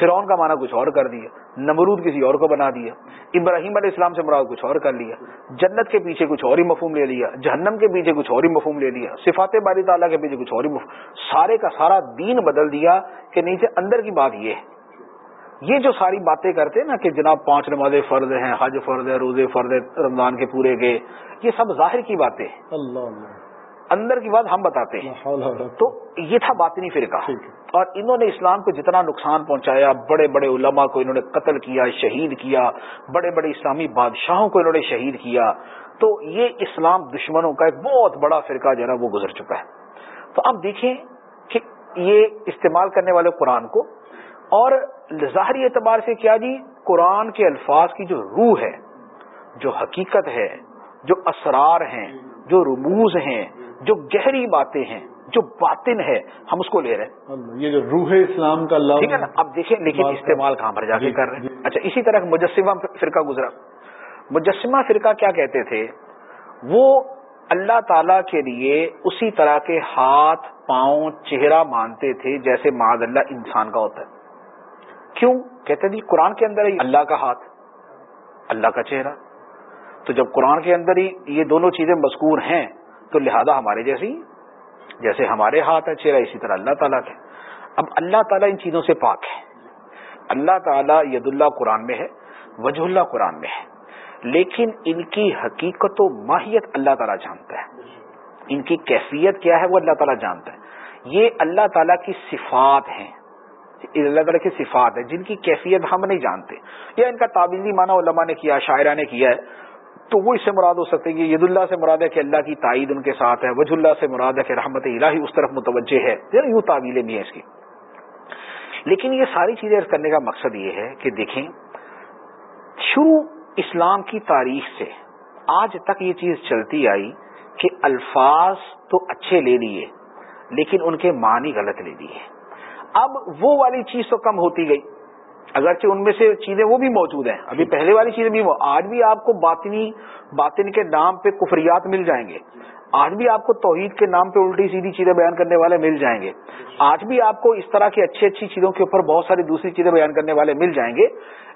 S2: فرعون کا معنی کچھ اور کر دیا۔ نمرود کسی اور کو بنا دیا۔ ابراہیم علیہ السلام سے مراد کچھ اور کر لیا۔ جنت کے پیچھے کچھ اور ہی مفہوم لے لیا۔ جہنم کے پیچھے کچھ اور ہی مفہوم لے لیا۔ صفات باری تعالیٰ کے پیچھے کچھ اور ہی مفہوم۔ سارے کا سارا دین بدل دیا کہ نیچے اندر کی بات یہ ہے۔ یہ جو ساری باتیں کرتے ہیں نا کہ جناب پانچ نمازیں فرض ہیں حج فرض ہے روزے فرض ہے رمضان کے پورے گئے یہ سب ظاہر کی باتیں ہیں۔
S1: اللہ
S2: اندر کی بات ہم بتاتے ہیں۔ تو یہ تھا باطنی فرقہ۔ اور انہوں نے اسلام کو جتنا نقصان پہنچایا بڑے بڑے علماء کو انہوں نے قتل کیا شہید کیا بڑے بڑے اسلامی بادشاہوں کو انہوں نے شہید کیا۔ تو یہ اسلام دشمنوں کا ایک بہت بڑا فرقہ جو ہے وہ گزر چکا ہے۔ تو اب دیکھیں کہ یہ استعمال کرنے والے قرآن کو اور ظاہری اعتبار سے کیا جی؟ قرآن کے الفاظ کی جو روح ہے جو حقیقت ہے جو اسرار ہیں جو رموز ہیں جو گہری باتیں ہیں جو باطن ہے ہم اس کو لے رہے ہیں۔
S1: یہ جو روح اسلام کا
S2: ٹھیک ہے نا؟ اب دیکھیں لیکن استعمال کہاں پر جا کے کر رہے ہیں؟ اچھا اسی طرح مجسمہ فرقہ گزرا۔ مجسمہ فرقہ کیا کہتے تھے؟ وہ اللہ تعالی کے لیے اسی طرح کے ہاتھ پاؤں چہرہ مانتے تھے جیسے معذ اللہ انسان کا ہوتا ہے۔ کیوں؟ کہتے جی قرآن کے اندر ہی اللہ کا ہاتھ، اللہ کا چہرہ۔ تو جب قرآن کے اندر ہی یہ دونوں چیزیں مذکور ہیں، تو لہذا ہمارے جیسی، جیسے ہمارے ہاتھ ہے، چہرہ اسی طرح اللہ تعالیٰ کے۔ اب اللہ تعالیٰ ان چیزوں سے پاک ہے۔ اللہ تعالیٰ ید اللہ قرآن میں ہے، وجہ اللہ قرآن میں ہے۔ لیکن ان کی حقیقت و ماہیت اللہ تعالیٰ جانتا ہے۔ ان کی کیفیت کیا ہے، وہ اللہ تعالیٰ جانتا ہے۔ یہ اللہ تعالیٰ کی صفات ہیں۔ اللہ تعالیٰ کی صفات ہے جن کی کیفیت ہم نہیں جانتے۔ یا ان کا تعبیلی معنی علماء نے کیا، شاعرہ نے کیا ہے، تو وہ اس سے مراد ہو سکتے ہیں کہ ید اللہ سے مراد ہے کہ اللہ کی تائید ان کے ساتھ ہے وج اللہ سے مراد ہے کہ رحمت الہی اس طرف متوجہ ہے۔ یعنی یوں تعویلیں بھی ہیں اس کی۔ لیکن یہ ساری چیزیں کرنے کا مقصد یہ ہے کہ دیکھیں، شروع اسلام کی تاریخ سے آج تک یہ چیز چلتی آئی کہ الفاظ تو اچھے لے لیے، لیکن ان کے معنی غلط لے لیے۔ اب وہ والی چیز تو کم ہوتی گئی۔ اگرچہ ان میں سے چیزیں وہ بھی موجود ہیں۔ ابھی پہلے والی چیزیں بھی آج بھی آپ کو باطنی باطن کے نام پہ کفریات مل جائیں گے۔ آج بھی آپ کو توحید کے نام پہ الٹی سیدھی چیزیں بیان کرنے والے مل جائیں گے۔ آج بھی آپ کو اس طرح کی اچھی اچھی چیزوں کے اوپر بہت ساری دوسری چیزیں بیان کرنے والے مل جائیں گے۔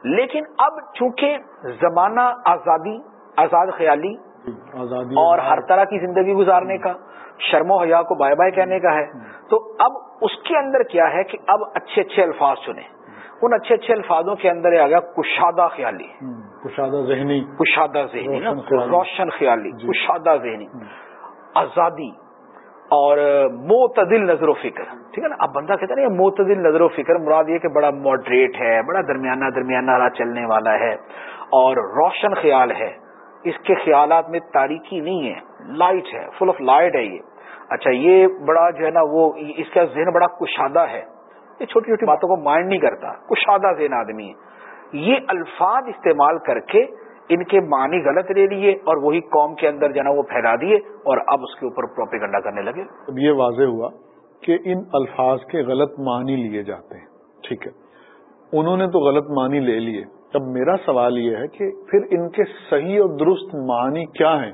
S2: لیکن اب چونکہ زمانہ آزادی آزاد خیالی
S1: آزادی
S2: اور ہر طرح کی زندگی گزارنے کا شرم و حیا کو بائے بائے کہنے کا ہے تو اب اس کے اندر کیا ہے کہ اب اچھے اچھے الفاظ چنے۔ ان اچھے اچھے الفاظوں کے اندر آ گیا کشادہ خیالی۔
S1: کشادہ ذہنی۔
S2: کشادہ ذہنی روشن خیالی۔ جی۔ کشادہ ذہنی۔ آزادی اور معتدل نظر و فکر۔ ٹھیک ہے نا؟ اب بندہ کہتا ہے نا معتدل نظر و فکر مراد یہ کہ بڑا ماڈریٹ ہے بڑا درمیانہ درمیانہ راہ چلنے والا ہے اور روشن خیال ہے۔ اس کے خیالات میں تاریخی نہیں ہے لائٹ ہے فل آف لائٹ ہے یہ۔ اچھا یہ بڑا جو ہے نا، وہ اس کا ذہن بڑا کشادہ ہے۔ یہ چھوٹی چھوٹی باتوں کو مائنڈ نہیں کرتا، کشادہ ذہن آدمی ہے۔ یہ الفاظ استعمال کر کے ان کے معنی غلط لے لیے اور وہی قوم کے اندر جو ہے وہ پھیلا دیے اور اب اس کے اوپر پروپیگنڈا کرنے لگے۔
S1: اب یہ واضح ہوا کہ ان الفاظ کے غلط معنی لیے جاتے ہیں۔ ٹھیک ہے۔ انہوں نے تو غلط معنی لے لیے۔ اب میرا سوال یہ ہے کہ پھر ان کے صحیح اور درست معنی کیا ہیں؟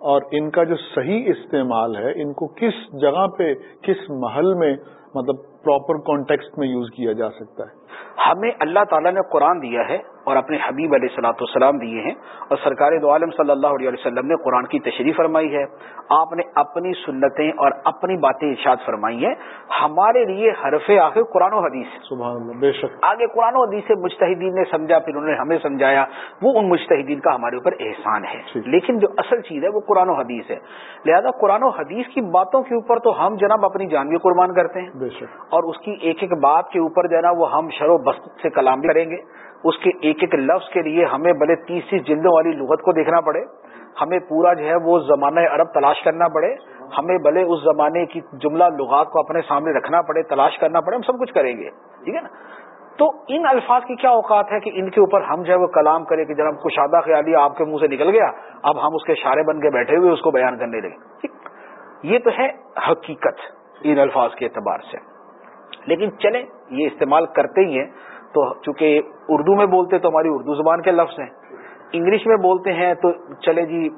S1: اور ان کا جو صحیح استعمال ہے، ان کو کس جگہ پہ، کس محل میں مطلب پراپر کانٹیکسٹ میں یوز کیا جا سکتا ہے؟
S2: ہمیں اللہ تعالیٰ نے قرآن دیا ہے اور اپنے حبیب علیہ صلاۃ والسلام دیے ہیں اور سرکار دو عالم صلی اللہ علیہ وسلم نے قرآن کی تشریح فرمائی ہے۔ آپ نے اپنی سنتیں اور اپنی باتیں ارشاد فرمائی ہیں۔ ہمارے لیے حرف آخر قرآن و حدیث
S1: سبحان اللہ بے شک۔
S2: آگے قرآن و حدیث سے مجتہدین نے سمجھا پھر انہوں نے ہمیں سمجھایا۔ وہ ان مجتہدین کا ہمارے اوپر احسان ہے۔ لیکن جو اصل چیز ہے وہ قرآن و حدیث ہے۔ لہذا قرآن و حدیث کی باتوں کے اوپر تو ہم جناب اپنی جان بھی قربان کرتے ہیں۔
S1: بے شک۔
S2: اور اس کی ایک ایک بات کے اوپر جو ہے نا وہ ہم شروع بست سے کلام بھی کریں گے۔ اس کے ایک ایک لفظ کے لیے ہمیں بھلے تیس تیس جلدوں والی لغت کو دیکھنا پڑے۔ ہمیں پورا جو ہے وہ زمانہ عرب تلاش کرنا پڑے۔ ہمیں بھلے اس زمانے کی جملہ لغات کو اپنے سامنے رکھنا پڑے، تلاش کرنا پڑے، ہم سب کچھ کریں گے۔ ٹھیک ہے نا؟ تو ان الفاظ کی کیا اوقات ہے کہ ان کے اوپر ہم جو ہے وہ کلام کریں کہ جناب کشادہ خیالی آپ کے منہ سے نکل گیا، اب ہم اس کے اشارے بن کے بیٹھے ہوئے اس کو بیان کرنے لگے۔ یہ تو ہے حقیقت ان الفاظ کے اعتبار سے۔ لیکن چلیں، یہ استعمال کرتے ہی ہیں۔ تو چونکہ اردو میں بولتے تو ہماری اردو زبان کے لفظ ہیں انگلش میں بولتے ہیں تو چلے جی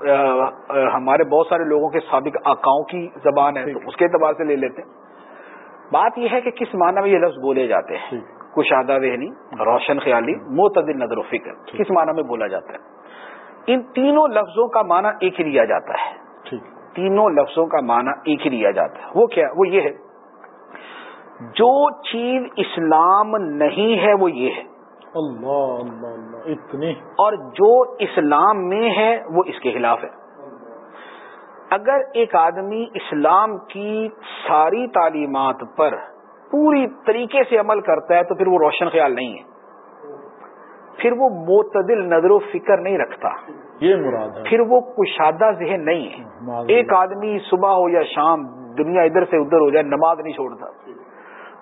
S2: ہمارے بہت سارے لوگوں کے سابق آکاؤں کی زبان ہے تو اس کے اعتبار سے لے لیتے ہیں۔ بات یہ ہے کہ کس معنی میں یہ لفظ بولے جاتے ہیں؟ کشادہ ذہنی روشن خیالی معتدل نظر و فکر کس معنی میں بولا جاتا ہے؟ ان تینوں لفظوں کا معنی ایک ہی لیا جاتا ہے۔ تینوں لفظوں کا معنی ایک ہی لیا جاتا ہے۔ وہ کیا وہ یہ ہے جو چیز اسلام نہیں ہے وہ یہ ہے۔
S1: اللہ اللہ اللہ اتنی۔
S2: اور جو اسلام میں ہے وہ اس کے خلاف ہے۔ اگر ایک آدمی اسلام کی ساری تعلیمات پر پوری طریقے سے عمل کرتا ہے تو پھر وہ روشن خیال نہیں ہے۔ پھر وہ معتدل نظر و فکر نہیں رکھتا۔
S1: یہ مراد ہے۔
S2: پھر وہ کشادہ ذہن نہیں ہے۔ ایک آدمی صبح ہو یا شام دنیا ادھر سے ادھر ہو جائے نماز نہیں چھوڑتا۔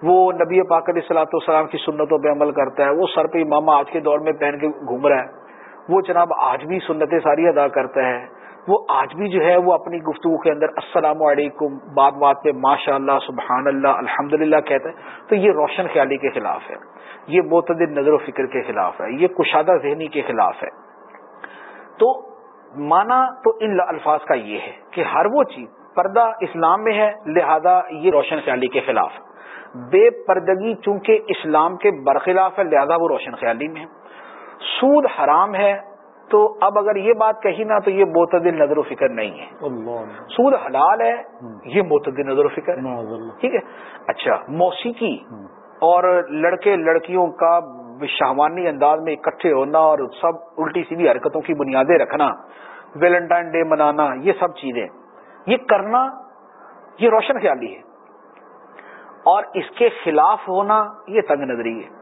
S2: وہ نبی پاک علیہ السلاۃ والسلام کی سنتوں پہ عمل کرتا ہے، وہ سر پہ امامہ آج کے دور میں پہن کے گھوم رہا ہے، وہ جناب آج بھی سنتیں ساری ادا کرتا ہے۔ وہ آج بھی جو ہے وہ اپنی گفتگو کے اندر السلام علیکم بات بات پہ ماشاء اللہ سبحان اللہ الحمد للہ کہتا ہے۔ تو یہ روشن خیالی کے خلاف ہے، یہ معتدد نظر و فکر کے خلاف ہے، یہ کشادہ ذہنی کے خلاف ہے۔ تو مانا تو ان الفاظ کا یہ ہے کہ ہر وہ چیز پردہ اسلام میں ہے، لہذا یہ روشن خیالی کے خلاف ہے۔ بے پردگی چونکہ اسلام کے برخلاف ہے لہذا وہ روشن خیالی میں ہے۔ سود حرام ہے تو اب اگر یہ بات کہی نا تو یہ معتدل نظر و فکر نہیں ہے۔ سود حلال ہے یہ معتدل نظر و فکر۔ ٹھیک ہے؟ اچھا موسیقی۔ اور لڑکے لڑکیوں کا شہوانی انداز میں اکٹھے ہونا اور سب الٹی سیدھی حرکتوں کی بنیادیں رکھنا ویلنٹائن ڈے منانا یہ سب چیزیں۔ یہ کرنا یہ روشن خیالی ہے۔ اور اس کے خلاف ہونا یہ تنگ نظری ہے۔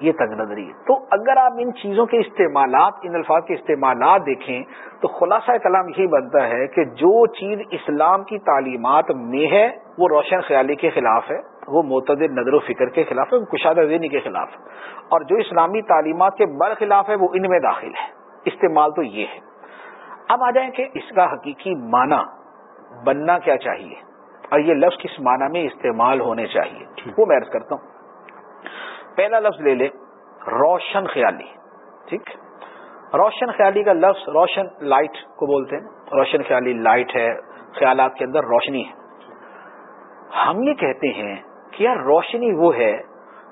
S2: یہ تنگ نظری ہے۔ تو اگر آپ ان چیزوں کے استعمالات، ان الفاظ کے استعمالات دیکھیں، تو خلاصہ کلام یہی بنتا ہے کہ جو چیز اسلام کی تعلیمات میں ہے، وہ روشن خیالی کے خلاف ہے، وہ معتد نظر و فکر کے خلاف ہے، وہ کشادہ ذہنی کے خلاف ہے۔ اور جو اسلامی تعلیمات کے برخلاف ہے، وہ ان میں داخل ہے۔ استعمال تو یہ ہے۔ اب آ جائیں کہ اس کا حقیقی معنی بننا کیا چاہیے۔ اور یہ لفظ کس معنی میں استعمال ہونے چاہیے؟ وہ میں عرض کرتا ہوں۔ پہلا لفظ لے لے روشن خیالی ٹھیک؟ روشن خیالی کا لفظ روشن لائٹ کو بولتے ہیں۔ روشن خیالی لائٹ ہے خیالات کے اندر روشنی ہے۔ ہم یہ کہتے ہیں کہ یار روشنی وہ ہے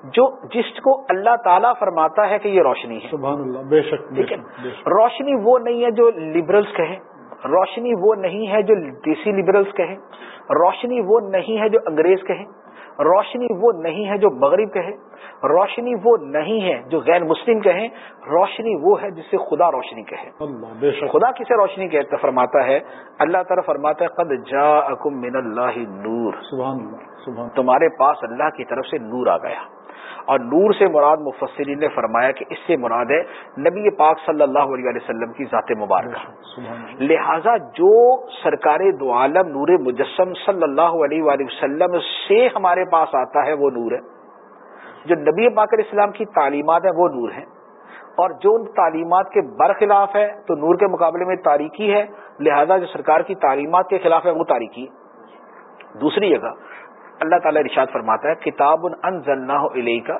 S2: جو جس کو اللہ تعالیٰ فرماتا ہے کہ یہ روشنی ہے۔
S1: سبحان اللہ بے شک
S2: ٹھیک ہے؟ روشنی وہ نہیں ہے جو لبرلز کہیں۔ روشنی وہ نہیں ہے جو دیسی لبرلز کہیں روشنی وہ نہیں ہے جو انگریز کہیں روشنی وہ نہیں ہے جو مغرب کہے روشنی وہ نہیں ہے جو غیر مسلم کہیں روشنی وہ ہے جسے خدا روشنی کہے۔ خدا کسے روشنی کہتا فرماتا ہے؟ اللہ تعالیٰ فرماتا ہے قد جا من اللہ نور۔
S1: سبحان اللہ سبحان
S2: تمہارے پاس اللہ کی طرف سے نور آ گیا۔ اور نور سے مراد مفسرین نے فرمایا کہ اس سے مراد ہے نبی پاک صلی اللہ علیہ وسلم کی ذات مبارکہ۔ لہذا جو سرکار دو عالم نور مجسم صلی اللہ علیہ وآلہ وسلم سے ہمارے پاس آتا ہے وہ نور ہے۔ جو نبی پاک علیہ السلام کی تعلیمات ہیں وہ نور ہیں۔ اور جو ان تعلیمات کے برخلاف ہے تو نور کے مقابلے میں تاریکی ہے لہذا جو سرکار کی تعلیمات کے خلاف ہے وہ تاریکی ہے۔ دوسری جگہ اللہ تعالیٰ ارشاد فرماتا ہے کتاب ان علیہ کا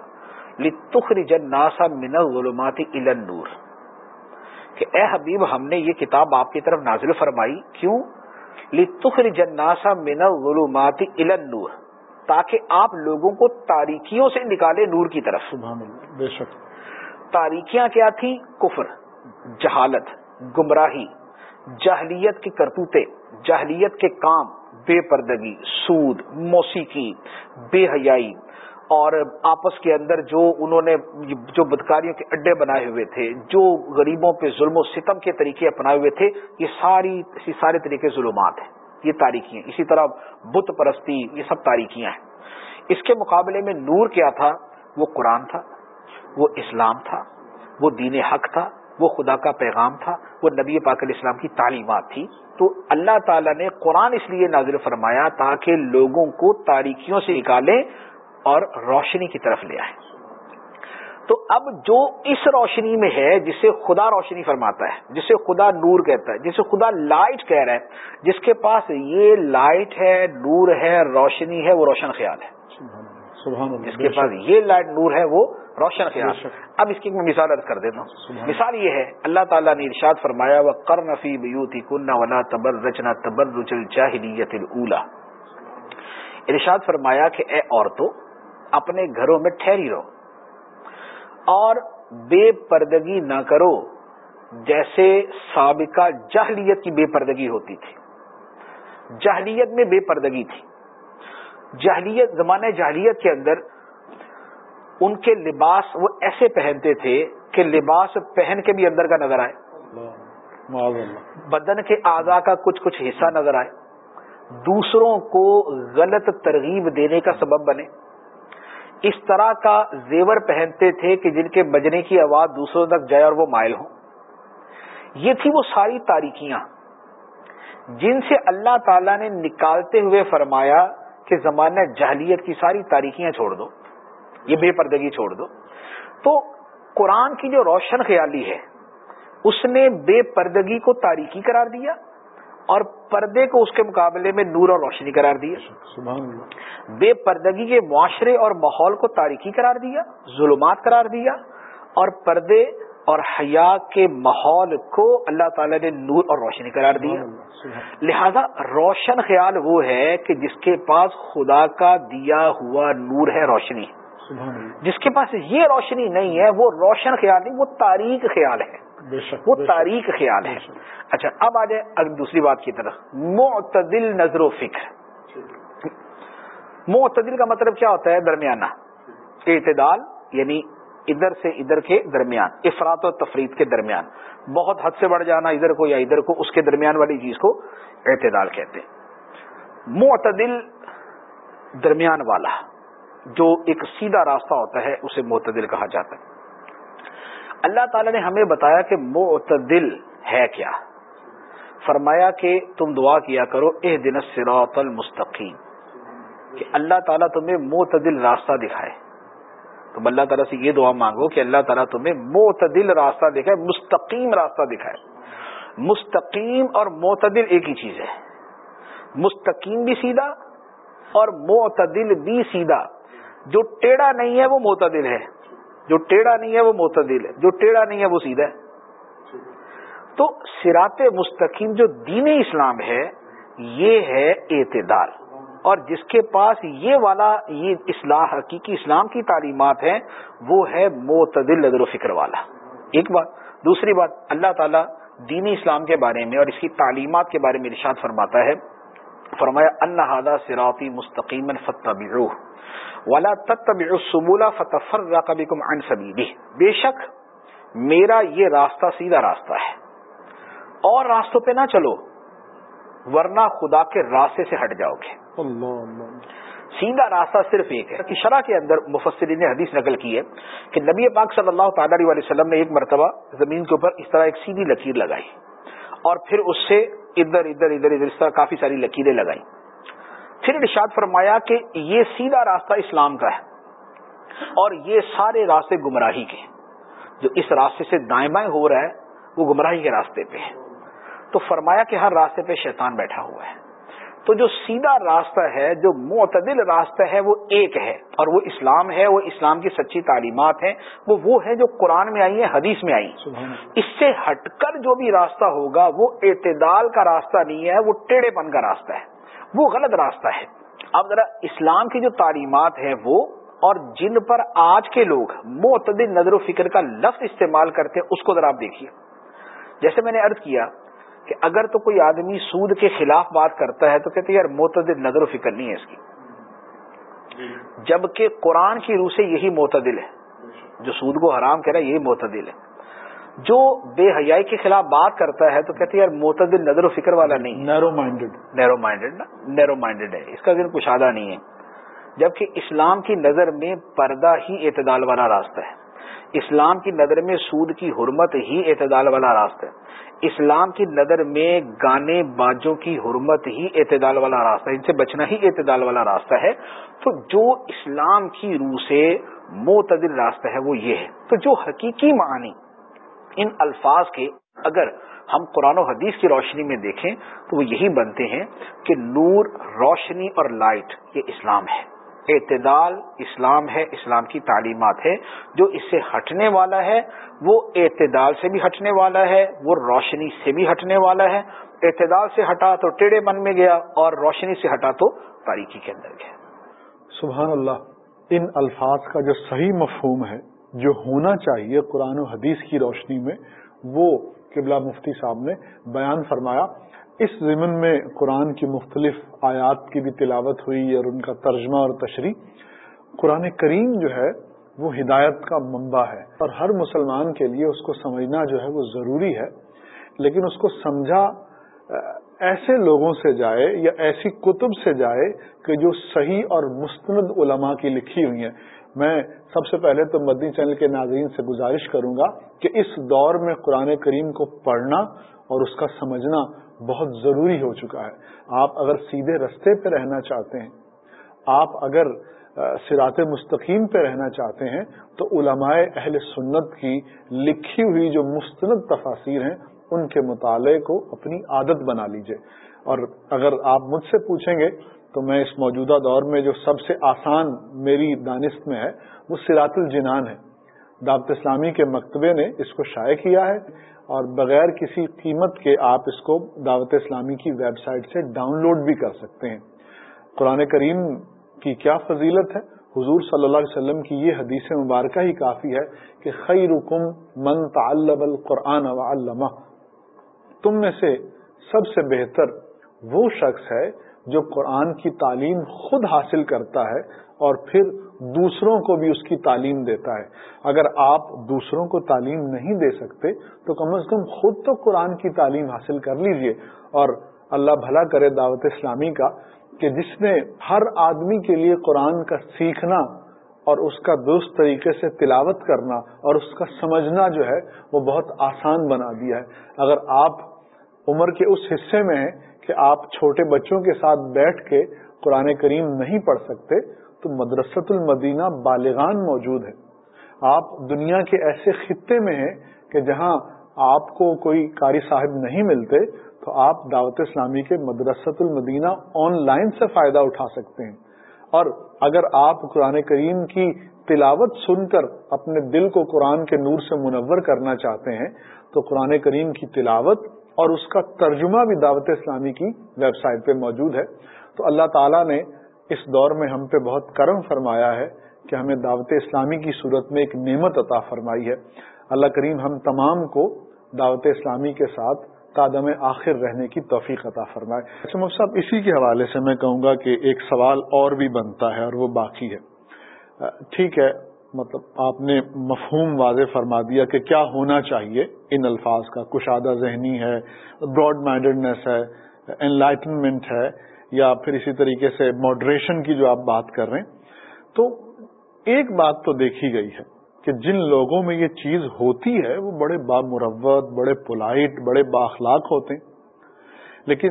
S2: لتخرج الناس من الظلمات الى النور. کہ اے حبیب ہم نے یہ کتاب آپ کی طرف نازل فرمائی کیوں؟ لتخرج الناس من الظلمات الى النور تاکہ آپ لوگوں کو تاریکیوں سے نکالے نور کی طرف۔
S1: سبحان اللہ بے شک۔
S2: تاریکیاں کیا تھی کفر جہالت گمراہی جہلیت کی کرتوتے جہلیت کے کام بے پردگی، سود، موسیقی، بے حیائی، اور آپس کے اندر جو انہوں نے جو بدکاریوں کے اڈے بنائے ہوئے تھے، جو غریبوں پہ ظلم و ستم کے طریقے اپنائے ہوئے تھے، یہ ساری سارے طریقے ظلمات ہیں، یہ تاریخی اسی طرح بت پرستی، یہ سب تاریخیاں ہیں۔ اس کے مقابلے میں نور کیا تھا؟ وہ قرآن تھا، وہ اسلام تھا، وہ دین حق تھا وہ خدا کا پیغام تھا وہ نبی پاک علیہ السلام کی تعلیمات تھی۔ تو اللہ تعالیٰ نے قرآن اس لیے نازل فرمایا تاکہ لوگوں کو تاریکیوں سے نکالے اور روشنی کی طرف لے آئے۔ تو اب جو اس روشنی میں ہے جسے خدا روشنی فرماتا ہے جسے خدا نور کہتا ہے جسے خدا لائٹ کہہ رہا ہے جس کے پاس یہ لائٹ ہے نور ہے روشنی ہے وہ روشن خیال ہے۔
S1: سبحان اللہ
S2: جس کے پاس یہ لائٹ نور ہے وہ روشن خیال۔ اب اس کی میں مثال عرض کر دیتا ہوں۔ مثال یہ ہے اللہ تعالیٰ نے ارشاد فرمایا وہ کر نفی بیوتی کنہ ولا تبر رچنا تبر رچل چاہلیت اولا ارشاد فرمایا کہ اے عورتوں اپنے گھروں میں ٹھہری رہو۔ اور بے پردگی نہ کرو جیسے سابقہ جہلیت کی بے پردگی ہوتی تھی۔ جہلیت میں بے پردگی تھی۔ جہلیت زمانہ جہلیت کے اندر ان کے لباس وہ ایسے پہنتے تھے کہ لباس پہن کے بھی اندر کا نظر آئے۔ بدن کے اعضا کا کچھ کچھ حصہ نظر آئے۔ دوسروں کو غلط ترغیب دینے کا سبب بنے۔ اس طرح کا زیور پہنتے تھے کہ جن کے بجنے کی آواز دوسروں تک جائے اور وہ مائل ہوں۔ یہ تھی وہ ساری تاریکیاں۔ جن سے اللہ تعالی نے نکالتے ہوئے فرمایا کہ زمانہ جہلیت کی ساری تاریکیاں چھوڑ دو۔ یہ بے پردگی چھوڑ دو۔ تو قرآن کی جو روشن خیالی ہے اس نے بے پردگی کو تاریخی قرار دیا اور پردے کو اس کے مقابلے میں نور اور روشنی قرار دیا بے پردگی کے معاشرے اور ماحول کو تاریخی قرار دیا ظلمات قرار دیا اور پردے اور حیا کے ماحول کو اللہ تعالی نے نور اور روشنی قرار دیا۔ لہذا روشن خیال وہ ہے کہ جس کے پاس خدا کا دیا ہوا نور ہے روشنی۔ جس کے پاس یہ روشنی نہیں ہے وہ روشن خیال نہیں وہ تاریخ خیال ہے۔ وہ تاریخ خیال ہے۔ اچھا اب آ جائے اگر دوسری بات کی طرف۔ معتدل نظر و فکر۔ معتدل کا مطلب کیا ہوتا ہے درمیانہ؟ اعتدال یعنی ادھر سے ادھر کے درمیان افراد و تفرید کے درمیان۔ بہت حد سے بڑھ جانا ادھر کو یا ادھر کو اس کے درمیان والی چیز کو اعتدال کہتے ہیں۔ معتدل درمیان والا۔ جو ایک سیدھا راستہ ہوتا ہے، اسے معتدل کہا جاتا ہے۔ اللہ تعالی نے ہمیں بتایا کہ معتدل ہے کیا؟ فرمایا کہ تم دعا کیا کرو اح دن سراط المستقیم۔ کہ اللہ تعالیٰ تمہیں معتدل راستہ دکھائے۔ تم اللہ تعالیٰ سے یہ دعا مانگو کہ اللہ تعالیٰ تمہیں معتدل راستہ دکھائے، مستقیم راستہ دکھائے۔ مستقیم اور معتدل ایک ہی چیز ہے۔ مستقیم بھی سیدھا اور معتدل بھی سیدھا۔ جو ٹیڑھا نہیں ہے وہ معتدل ہے۔ جو ٹیڑھا نہیں ہے وہ معتدل ہے۔ جو ٹیڑھا نہیں ہے وہ سیدھا ہے۔ تو سرات مستقیم جو دین اسلام ہے، یہ ہے اعتدال۔ اور جس کے پاس یہ والا، یہ اصلاح، حقیقی اسلام کی تعلیمات ہیں، وہ ہے معتدل نظر و فکر والا۔ ایک بات، دوسری بات، اللہ تعالیٰ دینی اسلام کے بارے میں اور اس کی تعلیمات کے بارے میں ارشاد فرماتا ہے۔ فرمایا اللہ سراتی مستقیم فتح والا تتبلا فتفر عن سبیلی بے شک میرا یہ راستہ سیدھا راستہ ہے اور راستوں پہ نہ چلو ورنہ خدا کے راستے سے ہٹ جاؤ گے۔ اللہ اللہ سیدھا راستہ صرف ایک ہے۔ کہ شرح کے اندر مفسرین نے حدیث نقل کی ہے کہ نبی پاک صلی اللہ تعالی علیہ وسلم نے ایک مرتبہ زمین کے اوپر اس طرح ایک سیدھی لکیر لگائی اور پھر اس سے ادھر ادھر ادھر ادھر اس طرح کافی ساری لکیریں لگائی۔ پھر ارشاد فرمایا کہ یہ سیدھا راستہ اسلام کا ہے اور یہ سارے راستے گمراہی کے جو اس راستے سے دائیں بائیں ہو رہا ہے، وہ گمراہی کے راستے پہ ہے۔ تو فرمایا کہ ہر راستے پہ شیطان بیٹھا ہوا ہے۔ تو جو سیدھا راستہ ہے جو معتدل راستہ ہے وہ ایک ہے۔ اور وہ اسلام ہے وہ اسلام کی سچی تعلیمات ہیں۔ وہ وہ ہے جو قرآن میں آئی ہیں حدیث میں آئی۔ اس سے ہٹ کر جو بھی راستہ ہوگا وہ اعتدال کا راستہ نہیں ہے وہ ٹیڑھے پن کا راستہ ہے۔ وہ غلط راستہ ہے۔ اب ذرا اسلام کی جو تعلیمات ہیں وہ اور جن پر آج کے لوگ معتدل نظر و فکر کا لفظ استعمال کرتے ہیں اس کو ذرا آپ دیکھیے۔ جیسے میں نے عرض کیا کہ اگر تو کوئی آدمی سود کے خلاف بات کرتا ہے تو کہتے یار معتدل نظر و فکر نہیں ہے اس کی۔ جبکہ قرآن کی روح سے یہی معتدل ہے۔ جو سود کو حرام کہہ رہا ہے یہی معتدل ہے۔ جو بے حیائی کے خلاف بات کرتا ہے تو کہتے یار معتدل نظر و فکر والا نہیں۔
S1: نیرو مائنڈیڈ
S2: نیرو مائنڈیڈ نا؟ نیرو مائنڈیڈ ہے۔ اس کا ذہن کشادہ نہیں ہے۔ جبکہ اسلام کی نظر میں پردہ ہی اعتدال والا راستہ ہے۔ اسلام کی نظر میں سود کی حرمت ہی اعتدال والا راستہ ہے۔ اسلام کی نظر میں گانے باجوں کی حرمت ہی اعتدال والا راستہ ہے۔ ان سے بچنا ہی اعتدال والا راستہ ہے۔ تو جو اسلام کی روح سے معتدل راستہ ہے وہ یہ ہے۔ تو جو حقیقی معنی ان الفاظ کے اگر ہم قرآن و حدیث کی روشنی میں دیکھیں تو وہ یہی بنتے ہیں کہ نور، روشنی اور لائٹ یہ اسلام ہے۔ اعتدال اسلام ہے، اسلام کی تعلیمات ہے۔ جو اس سے ہٹنے والا ہے، وہ اعتدال سے بھی ہٹنے والا ہے، وہ روشنی سے بھی ہٹنے والا ہے۔ اعتدال سے ہٹا تو ٹیڑے بن میں گیا اور روشنی سے ہٹا تو تاریخی کے اندر گیا۔
S1: سبحان اللہ، ان الفاظ کا جو صحیح مفہوم ہے، جو ہونا چاہیے قرآن و حدیث کی روشنی میں، وہ قبلہ مفتی صاحب نے بیان فرمایا۔ اس ضمن میں قرآن کی مختلف آیات کی بھی تلاوت ہوئی اور ان کا ترجمہ اور تشریح۔ قرآن کریم جو ہے وہ ہدایت کا منبع ہے اور ہر مسلمان کے لیے اس کو سمجھنا جو ہے وہ ضروری ہے۔ لیکن اس کو سمجھا ایسے لوگوں سے جائے یا ایسی کتب سے جائے کہ جو صحیح اور مستند علماء کی لکھی ہوئی ہیں۔ میں سب سے پہلے تو مدنی چینل کے ناظرین سے گزارش کروں گا کہ اس دور میں قرآن کریم کو پڑھنا اور اس کا سمجھنا بہت ضروری ہو چکا ہے۔ آپ اگر سیدھے رستے پہ رہنا چاہتے ہیں، آپ اگر سرات مستقیم پہ رہنا چاہتے ہیں، تو علماء اہل سنت کی لکھی ہوئی جو مستند تفاصیر ہیں، ان کے مطالعے کو اپنی عادت بنا لیجیے۔ اور اگر آپ مجھ سے پوچھیں گے، تو میں اس موجودہ دور میں جو سب سے آسان میری دانست میں ہے، وہ سراط الجنان ہے۔ دعوت اسلامی کے مکتبے نے اس کو شائع کیا ہے۔ اور بغیر کسی قیمت کے آپ اس کو دعوت اسلامی کی ویب سائٹ سے ڈاؤن لوڈ بھی کر سکتے ہیں۔ قرآن کریم کی کیا فضیلت ہے؟ حضور صلی اللہ علیہ وسلم کی یہ حدیث مبارکہ ہی کافی ہے کہ خیرکم من تعلم القرآن وعلمہ۔ تم میں سے سب سے بہتر وہ شخص ہے جو قرآن کی تعلیم خود حاصل کرتا ہے اور پھر دوسروں کو بھی اس کی تعلیم دیتا ہے۔ اگر آپ دوسروں کو تعلیم نہیں دے سکتے، تو کم از کم خود تو قرآن کی تعلیم حاصل کر لیجیے۔ اور اللہ بھلا کرے دعوت اسلامی کا کہ جس نے ہر آدمی کے لیے قرآن کا سیکھنا اور اس کا درست طریقے سے تلاوت کرنا اور اس کا سمجھنا جو ہے، وہ بہت آسان بنا دیا ہے۔ اگر آپ عمر کے اس حصے میں ہیں کہ آپ چھوٹے بچوں کے ساتھ بیٹھ کے قرآن کریم نہیں پڑھ سکتے، تو مدرسۃ المدینہ بالغان موجود ہے۔ آپ دنیا کے ایسے خطے میں ہیں کہ جہاں آپ کو کوئی قاری صاحب نہیں ملتے، تو آپ دعوت اسلامی کے مدرسۃ المدینہ آن لائن سے فائدہ اٹھا سکتے ہیں۔ اور اگر آپ قرآن کریم کی تلاوت سن کر اپنے دل کو قرآن کے نور سے منور کرنا چاہتے ہیں، تو قرآن کریم کی تلاوت اور اس کا ترجمہ بھی دعوت اسلامی کی ویب سائٹ پہ موجود ہے۔ تو اللہ تعالیٰ نے اس دور میں ہم پہ بہت کرم فرمایا ہے کہ ہمیں دعوت اسلامی کی صورت میں ایک نعمت عطا فرمائی ہے۔ اللہ کریم ہم تمام کو دعوت اسلامی کے ساتھ قادم آخر رہنے کی توفیق عطا فرمائے۔ اچھا صاحب، اسی کے حوالے سے میں کہوں گا کہ ایک سوال اور بھی بنتا ہے اور وہ باقی ہے۔ ٹھیک ہے مطلب آپ نے مفہوم واضح فرما دیا کہ کیا ہونا چاہیے ان الفاظ کا۔ کشادہ ذہنی ہے براڈ مائنڈنیس ہے انلائٹنمنٹ ہے، یا پھر اسی طریقے سے ماڈریشن کی جو آپ بات کر رہے ہیں۔ تو ایک بات تو دیکھی گئی ہے کہ جن لوگوں میں یہ چیز ہوتی ہے، وہ بڑے بامروت بڑے پولائٹ بڑے باخلاق ہوتے ہیں۔ لیکن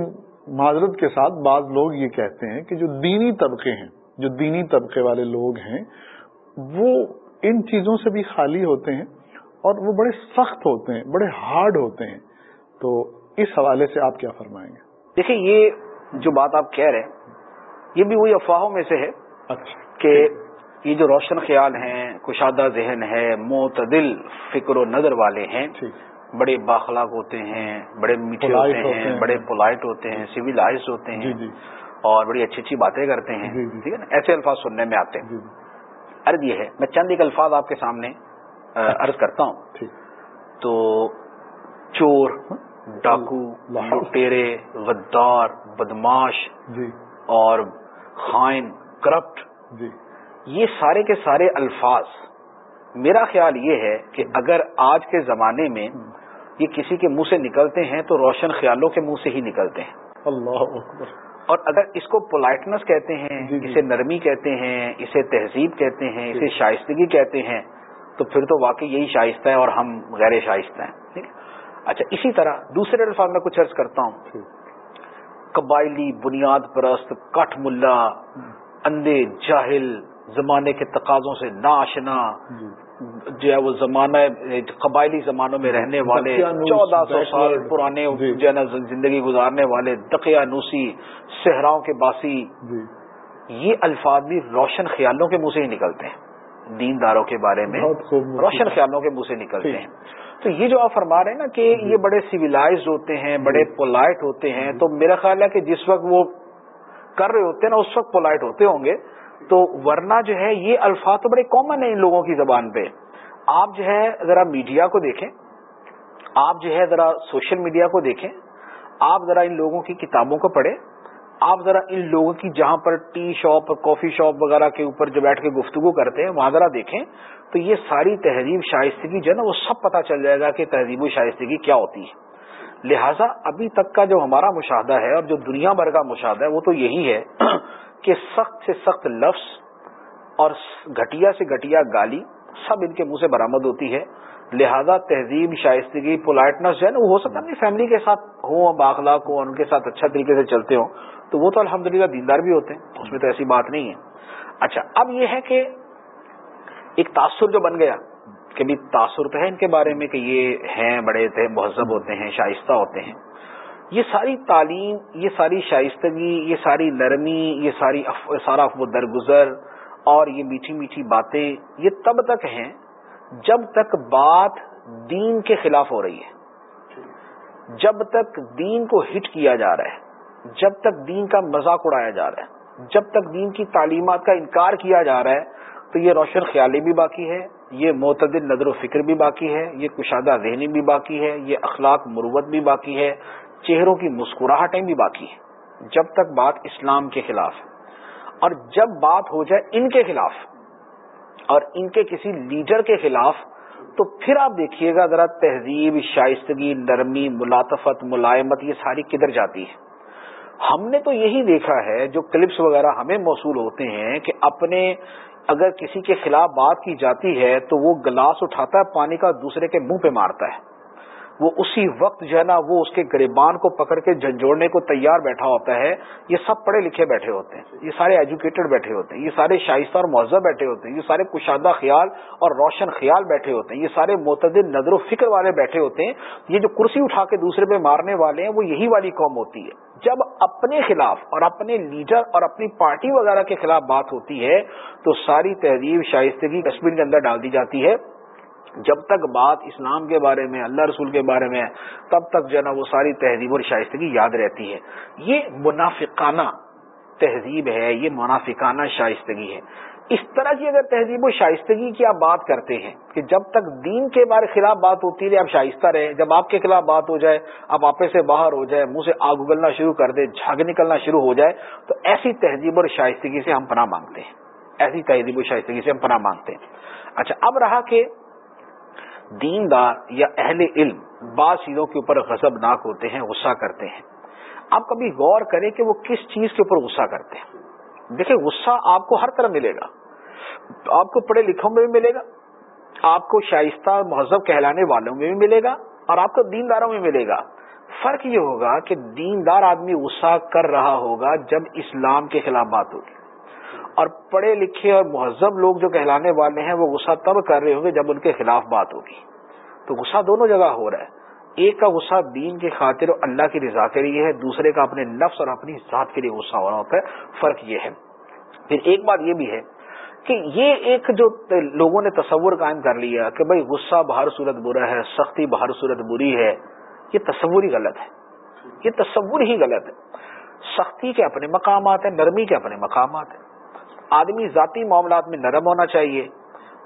S1: معذرت کے ساتھ بعض لوگ یہ کہتے ہیں کہ جو دینی طبقے ہیں، جو دینی طبقے والے لوگ ہیں وہ ان چیزوں سے بھی خالی ہوتے ہیں اور وہ بڑے سخت ہوتے ہیں بڑے ہارڈ ہوتے ہیں۔ تو اس حوالے سے آپ کیا فرمائیں گے؟
S2: دیکھیں یہ جو بات آپ کہہ رہے ہیں یہ بھی وہی افواہوں میں سے ہے اچھا۔ کہ یہ جو روشن خیال ہیں کشادہ ذہن ہے معتدل فکر و نظر والے ہیں بڑے باخلاق ہوتے ہیں بڑے میٹھے ہوتے ہیں بڑے پولائٹ ہوتے ہیں سویلائز ہوتے ہیں جی، جی۔ اور بڑی اچھی اچھی باتیں کرتے ہیں جی، ٹھیک ہے نا؟ ایسے الفاظ سننے میں آتے ہیں۔ عرض یہ ہے میں چند ایک الفاظ آپ کے سامنے عرض کرتا ہوں۔ تو چور ڈاکو لٹیرے غدار بدماش اور خائن کرپٹ۔ یہ سارے کے سارے الفاظ میرا خیال یہ ہے کہ اگر آج کے زمانے میں یہ کسی کے منہ سے نکلتے ہیں تو روشن خیالوں کے منہ سے ہی نکلتے ہیں۔
S1: اللہ اکبر۔
S2: اور اگر اس کو پولائٹنس کہتے ہیں جی، جی۔ اسے نرمی کہتے ہیں اسے تہذیب کہتے ہیں اسے جی۔ شائستگی کہتے ہیں تو پھر تو واقعی یہی شائستہ ہے اور ہم غیر شائستہ ہیں ٹھیک ہے اچھا اسی طرح دوسرے الفاظ میں کچھ عرض کرتا ہوں قبائلی بنیاد پرست کٹ ملا اندھے جاہل زمانے کے تقاضوں سے نا آشنا جی۔ جو ہے وہ زمانہ قبائلی زمانوں میں رہنے والے چودہ سو سال پرانے جی۔ جو ہے نا زندگی گزارنے والے دقیا نوسی صحراؤں کے باسی۔ جی۔ یہ الفاظ بھی روشن خیالوں کے منہ سے ہی نکلتے ہیں۔ دین داروں کے بارے میں روشن خیالوں کے منہ سے نکلتے ہیں۔ تو یہ جو آپ فرما رہے ہیں نا کہ یہ بڑے سویلائز ہوتے ہیں بڑے پولائٹ ہوتے ہیں تو میرا خیال ہے کہ جس وقت وہ کر رہے ہوتے ہیں نا اس وقت پولائٹ ہوتے ہوں گے۔ تو ورنہ جو ہے یہ الفاظ تو بڑے کامن ہیں ان لوگوں کی زبان پہ۔ آپ جو ہے ذرا میڈیا کو دیکھیں۔ آپ جو ہے ذرا سوشل میڈیا کو دیکھیں۔ آپ ذرا ان لوگوں کی کتابوں کو پڑھیں۔ آپ ذرا ان لوگوں کی جہاں پر ٹی شاپ کافی شاپ وغیرہ کے اوپر جو بیٹھ کے گفتگو کرتے ہیں، وہاں ذرا دیکھیں۔ تو یہ ساری تہذیب، شائستگی جو ہے نا، وہ سب پتا چل جائے گا کہ تہذیب و شائستگی کیا ہوتی ہے۔ لہٰذا ابھی تک کا جو ہمارا مشاہدہ ہے اور جو دنیا بھر کا مشاہدہ ہے، وہ تو یہی ہے کہ سخت سے سخت لفظ اور گھٹیا سے گھٹیا گالی سب ان کے منہ سے برامد ہوتی ہے۔ لہذا تہذیب، شائستگی، پولائٹنس جو ہے نا، وہ ہو سکتا ہے فیملی کے ساتھ ہوں باخلاق ہوں، ان کے ساتھ اچھا طریقے سے چلتے ہوں، تو وہ تو الحمد للہ دیندار بھی ہوتے ہیں، اس میں تو ایسی بات نہیں ہے۔ اچھا اب یہ ہے کہ ایک تاثر جو بن گیا کہ بھی تاثر تو ہے ان کے بارے میں کہ یہ ہیں، بڑے تھے، مہذب ہوتے ہیں، شائستہ ہوتے ہیں۔ یہ ساری تعلیم، یہ ساری شائستگی، یہ ساری نرمی، یہ ساری سارا وہ درگزر اور یہ میٹھی میٹھی باتیں، یہ تب تک ہیں جب تک بات دین کے خلاف ہو رہی ہے۔ جب تک دین کو ہٹ کیا جا رہا ہے، جب تک دین کا مذاق اڑایا جا رہا ہے، جب تک دین کی تعلیمات کا انکار کیا جا رہا ہے، تو یہ روشن خیالی بھی باقی ہے یہ معتدل نظر و فکر بھی باقی ہے یہ کشادہ ذہنی بھی باقی ہے یہ اخلاق مروت بھی باقی ہے چہروں کی مسکراہٹیں بھی باقی ہیں، جب تک بات اسلام کے خلاف اور جب بات ہو جائے ان کے خلاف اور ان کے کسی لیڈر کے خلاف، تو پھر آپ دیکھیے گا ذرا تہذیب، شائستگی، نرمی، ملاطفت، ملائمت، یہ ساری کدھر جاتی ہے۔ ہم نے تو یہی دیکھا ہے، جو کلپس وغیرہ ہمیں موصول ہوتے ہیں، کہ اپنے اگر کسی کے خلاف بات کی جاتی ہے، تو وہ گلاس اٹھاتا ہے، پانی کا دوسرے کے منہ پہ مارتا ہے۔ وہ اسی وقت جو ہے نا وہ اس کے گریبان کو پکڑ کے جھنجھوڑنے کو تیار بیٹھا ہوتا ہے۔ یہ سب پڑھے لکھے بیٹھے ہوتے ہیں۔ یہ سارے ایجوکیٹڈ بیٹھے ہوتے ہیں۔ یہ سارے شائستہ اور مہذب بیٹھے ہوتے ہیں۔ یہ سارے کشادہ خیال اور روشن خیال بیٹھے ہوتے ہیں۔ یہ سارے معتدل نظر و فکر والے بیٹھے ہوتے ہیں۔ یہ جو کرسی اٹھا کے دوسرے پہ مارنے والے ہیں، وہ یہی والی قوم ہوتی ہے۔ جب اپنے خلاف اور اپنے لیڈر اور اپنی پارٹی وغیرہ کے خلاف بات ہوتی ہے، تو ساری تہذیب شائستگی کشمیر کے اندر ڈال دی جاتی ہے۔ جب تک بات اسلام کے بارے میں، اللہ رسول کے بارے میں ہے، تب تک جو ہے نا وہ ساری تہذیب اور شائستگی یاد رہتی ہے۔ یہ منافقانہ تہذیب ہے، یہ منافقانہ شائستگی ہے۔ اس طرح کی اگر تہذیب و شائستگی کی آپ بات کرتے ہیں کہ جب تک دین کے بارے خلاف بات ہوتی رہے، آپ شائستہ رہے جب آپ کے خلاف بات ہو جائے، آپ آپے سے باہر ہو جائے، منہ سے آگ اگلنا شروع کر دے جھاگ نکلنا شروع ہو جائے، تو ایسی تہذیب اور شائستگی سے ہم پناہ مانگتے ہیں۔ ایسی تہذیب و شائستگی سے ہم پناہ مانگتے ہیں۔ اچھا اب رہا کہ دیندار یا اہل علم بعض چیزوں کے اوپر غضب ناک ہوتے ہیں، غصہ کرتے ہیں۔ آپ کبھی غور کریں کہ وہ کس چیز کے اوپر غصہ کرتے ہیں۔ دیکھیں، غصہ آپ کو ہر طرح ملے گا۔ آپ کو پڑھے لکھوں میں بھی ملے گا۔ آپ کو شائستہ مہذب کہلانے والوں میں بھی ملے گا اور آپ کو دینداروں میں ملے گا۔ فرق یہ ہوگا کہ دیندار آدمی غصہ کر رہا ہوگا جب اسلام کے خلاف بات ہوگی۔ اور پڑھے لکھے اور مہذب لوگ جو کہلانے والے ہیں، وہ غصہ تب کر رہے ہوں گے جب ان کے خلاف بات ہوگی۔ تو غصہ دونوں جگہ ہو رہا ہے۔ ایک کا غصہ دین کے خاطر اور اللہ کی رضا کے لیے ہے، دوسرے کا اپنے نفس اور اپنی ذات کے لیے غصہ ہو رہا ہوتا ہے۔ فرق یہ ہے۔ پھر ایک بات یہ بھی ہے کہ یہ ایک جو لوگوں نے تصور قائم کر لیا کہ بھائی غصہ باہر صورت برا ہے، سختی باہر صورت بری ہے، یہ تصور ہی غلط ہے۔ یہ تصور ہی غلط ہے۔ سختی کے اپنے مقامات ہیں، نرمی کے اپنے مقامات ہیں۔ آدمی ذاتی معاملات میں نرم ہونا چاہیے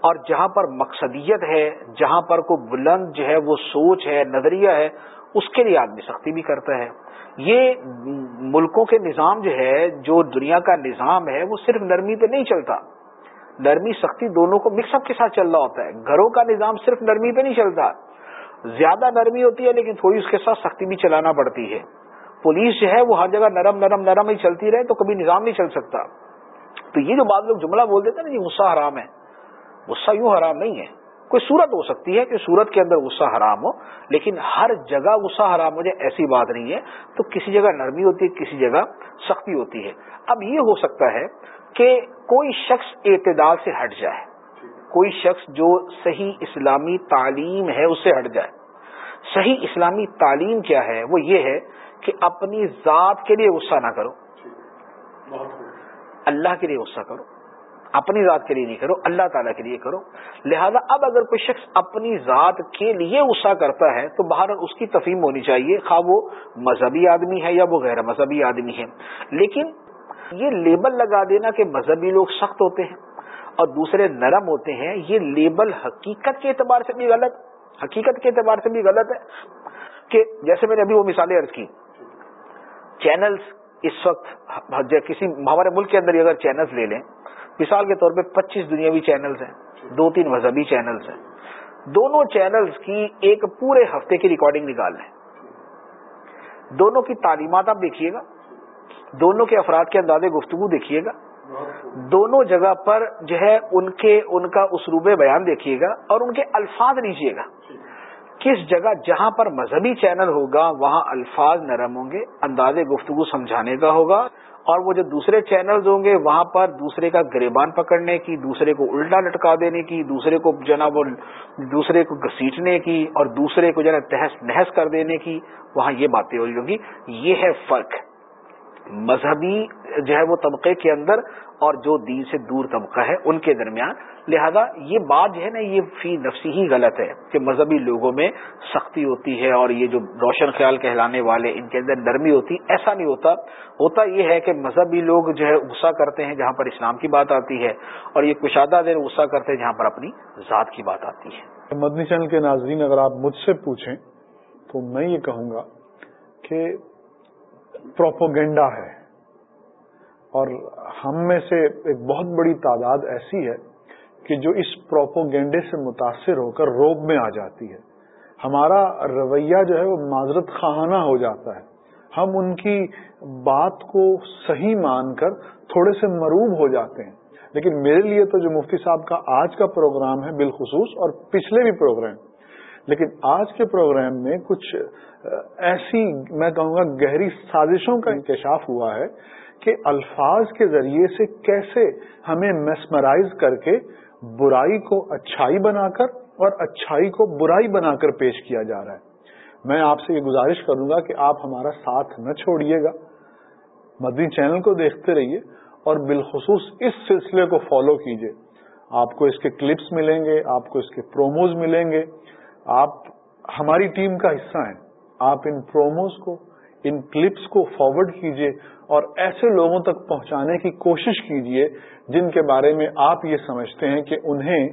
S2: اور جہاں پر مقصدیت ہے، جہاں پر کوئی بلند جو ہے وہ سوچ ہے، نظریہ ہے، اس کے لیے آدمی سختی بھی کرتا ہے۔ یہ ملکوں کے نظام جو ہے، جو دنیا کا نظام ہے، وہ صرف نرمی پہ نہیں چلتا۔ نرمی سختی دونوں کو مکس اپ کے ساتھ چل رہا ہوتا ہے۔ گھروں کا نظام صرف نرمی پہ نہیں چلتا۔ زیادہ نرمی ہوتی ہے، لیکن تھوڑی اس کے ساتھ سختی بھی چلانا پڑتی ہے۔ پولیس جو ہے، وہ ہر جگہ نرم نرم نرم ہی چلتی رہے تو کبھی نظام نہیں چل سکتا۔ تو یہ جو بعض لوگ جملہ بول دیتے ہیں نا یہ غصہ حرام ہے۔ غصہ یوں حرام نہیں ہے۔ کوئی صورت ہو سکتی ہے کہ صورت کے اندر غصہ حرام ہو، لیکن ہر جگہ غصہ حرام ہو جائے، ایسی بات نہیں ہے۔ تو کسی جگہ نرمی ہوتی ہے، کسی جگہ سختی ہوتی ہے۔ اب یہ ہو سکتا ہے کہ کوئی شخص اعتدال سے ہٹ جائے۔ کوئی شخص جو صحیح اسلامی تعلیم ہے، اس سے ہٹ جائے۔ صحیح اسلامی تعلیم کیا ہے؟ وہ یہ ہے کہ اپنی ذات کے لیے غصہ نہ کرو۔ اللہ کے لیے غصہ کرو، اپنی ذات کے لیے نہیں کرو، اللہ تعالیٰ کے لیے کرو۔ لہذا اب اگر کوئی شخص اپنی ذات کے لیے غصہ کرتا ہے، تو باہر اس کی تفہیم ہونی چاہیے۔ خواہ وہ مذہبی آدمی ہے یا وہ غیر مذہبی آدمی ہے۔ لیکن یہ لیبل لگا دینا کہ مذہبی لوگ سخت ہوتے ہیں اور دوسرے نرم ہوتے ہیں، یہ لیبل حقیقت کے اعتبار سے بھی غلط، حقیقت کے اعتبار سے بھی غلط ہے۔ کہ جیسے میں نے ابھی وہ مثالیں عرض کی۔ چینلز اس وقت کسی ہمارے ملک کے اندر اگر چینلز لے لیں، مثال کے طور پہ پچیس دنیاوی چینلز ہیں، دو تین مذہبی چینلز ہیں۔ دونوں چینلز کی ایک پورے ہفتے کی ریکارڈنگ نکال لیں۔ دونوں کی تعلیمات آپ دیکھیے گا، دونوں کے افراد کے انداز گفتگو دیکھیے گا۔ دونوں جگہ پر جو ہے ان کے، ان کا اسروب بیان دیکھیے گا اور ان کے الفاظ لیجیے گا۔ کس جگہ جہاں پر مذہبی چینل ہوگا، وہاں الفاظ نرم ہوں گے انداز گفتگو سمجھانے کا ہوگا، اور وہ جو دوسرے چینلز ہوں گے، وہاں پر دوسرے کا گریبان پکڑنے کی، دوسرے کو الٹا لٹکا دینے کی، دوسرے کو جو نا وہ دوسرے کو گھسیٹنے کی، اور دوسرے کو جو ہے تحس نحس کر دینے کی، وہاں یہ باتیں ہو رہی ہوں گی یہ ہے فرق۔ مذہبی جو ہے وہ طبقے کے اندر اور جو دین سے دور طبقہ ہے، ان کے درمیان۔ لہذا یہ بات جو ہے نا، یہ فی نفسی ہی غلط ہے کہ مذہبی لوگوں میں سختی ہوتی ہے اور یہ جو روشن خیال کہلانے والے ان کے اندر نرمی ہوتی، ایسا نہیں ہوتا۔ ہوتا یہ ہے کہ مذہبی لوگ جو ہے غصہ کرتے ہیں جہاں پر اسلام کی بات آتی ہے اور یہ کشادہ دیر غصہ کرتے ہیں جہاں پر اپنی ذات کی بات آتی ہے۔
S1: مدنی چینل کے ناظرین، اگر آپ مجھ سے پوچھیں تو میں یہ کہوں گا کہ پروپوگینڈا ہے۔ اور ہم میں سے ایک بہت بڑی تعداد ایسی ہے کہ جو اس پروپوگینڈے سے متاثر ہو کر روب میں آ جاتی ہے۔ ہمارا رویہ جو ہے وہ معذرت خواہانہ ہو جاتا ہے۔ ہم ان کی بات کو صحیح مان کر تھوڑے سے مروب ہو جاتے ہیں۔ لیکن میرے لیے تو جو مفتی صاحب کا آج کا پروگرام ہے بالخصوص اور پچھلے بھی پروگرام لیکن آج کے پروگرام میں کچھ ایسی میں کہوں گا گہری سازشوں کا انکشاف ہوا ہے کہ الفاظ کے ذریعے سے کیسے ہمیں میسمرائز کر کے برائی کو اچھائی بنا کر اور اچھائی کو برائی بنا کر پیش کیا جا رہا ہے۔ میں آپ سے یہ گزارش کروں گا کہ آپ ہمارا ساتھ نہ چھوڑیے گا۔ مدنی چینل کو دیکھتے رہیے اور بالخصوص اس سلسلے کو فالو کیجیے۔ آپ کو اس کے کلپس ملیں گے، آپ کو اس کے پروموز ملیں گے۔ آپ ہماری ٹیم کا حصہ ہیں۔ آپ ان پروموز کو، ان کلپس کو فارورڈ کیجیے اور ایسے لوگوں تک پہنچانے کی کوشش کیجیے جن کے بارے میں آپ یہ سمجھتے ہیں کہ انہیں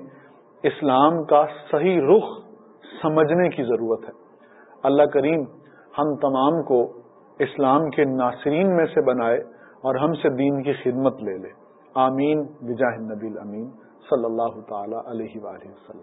S1: اسلام کا صحیح رخ سمجھنے کی ضرورت ہے۔ اللہ کریم ہم تمام کو اسلام کے ناصرین میں سے بنائے اور ہم سے دین کی خدمت لے لے۔ آمین۔ بجاہ نبی امین صلی اللہ تعالی علیہ وآلہ وسلم۔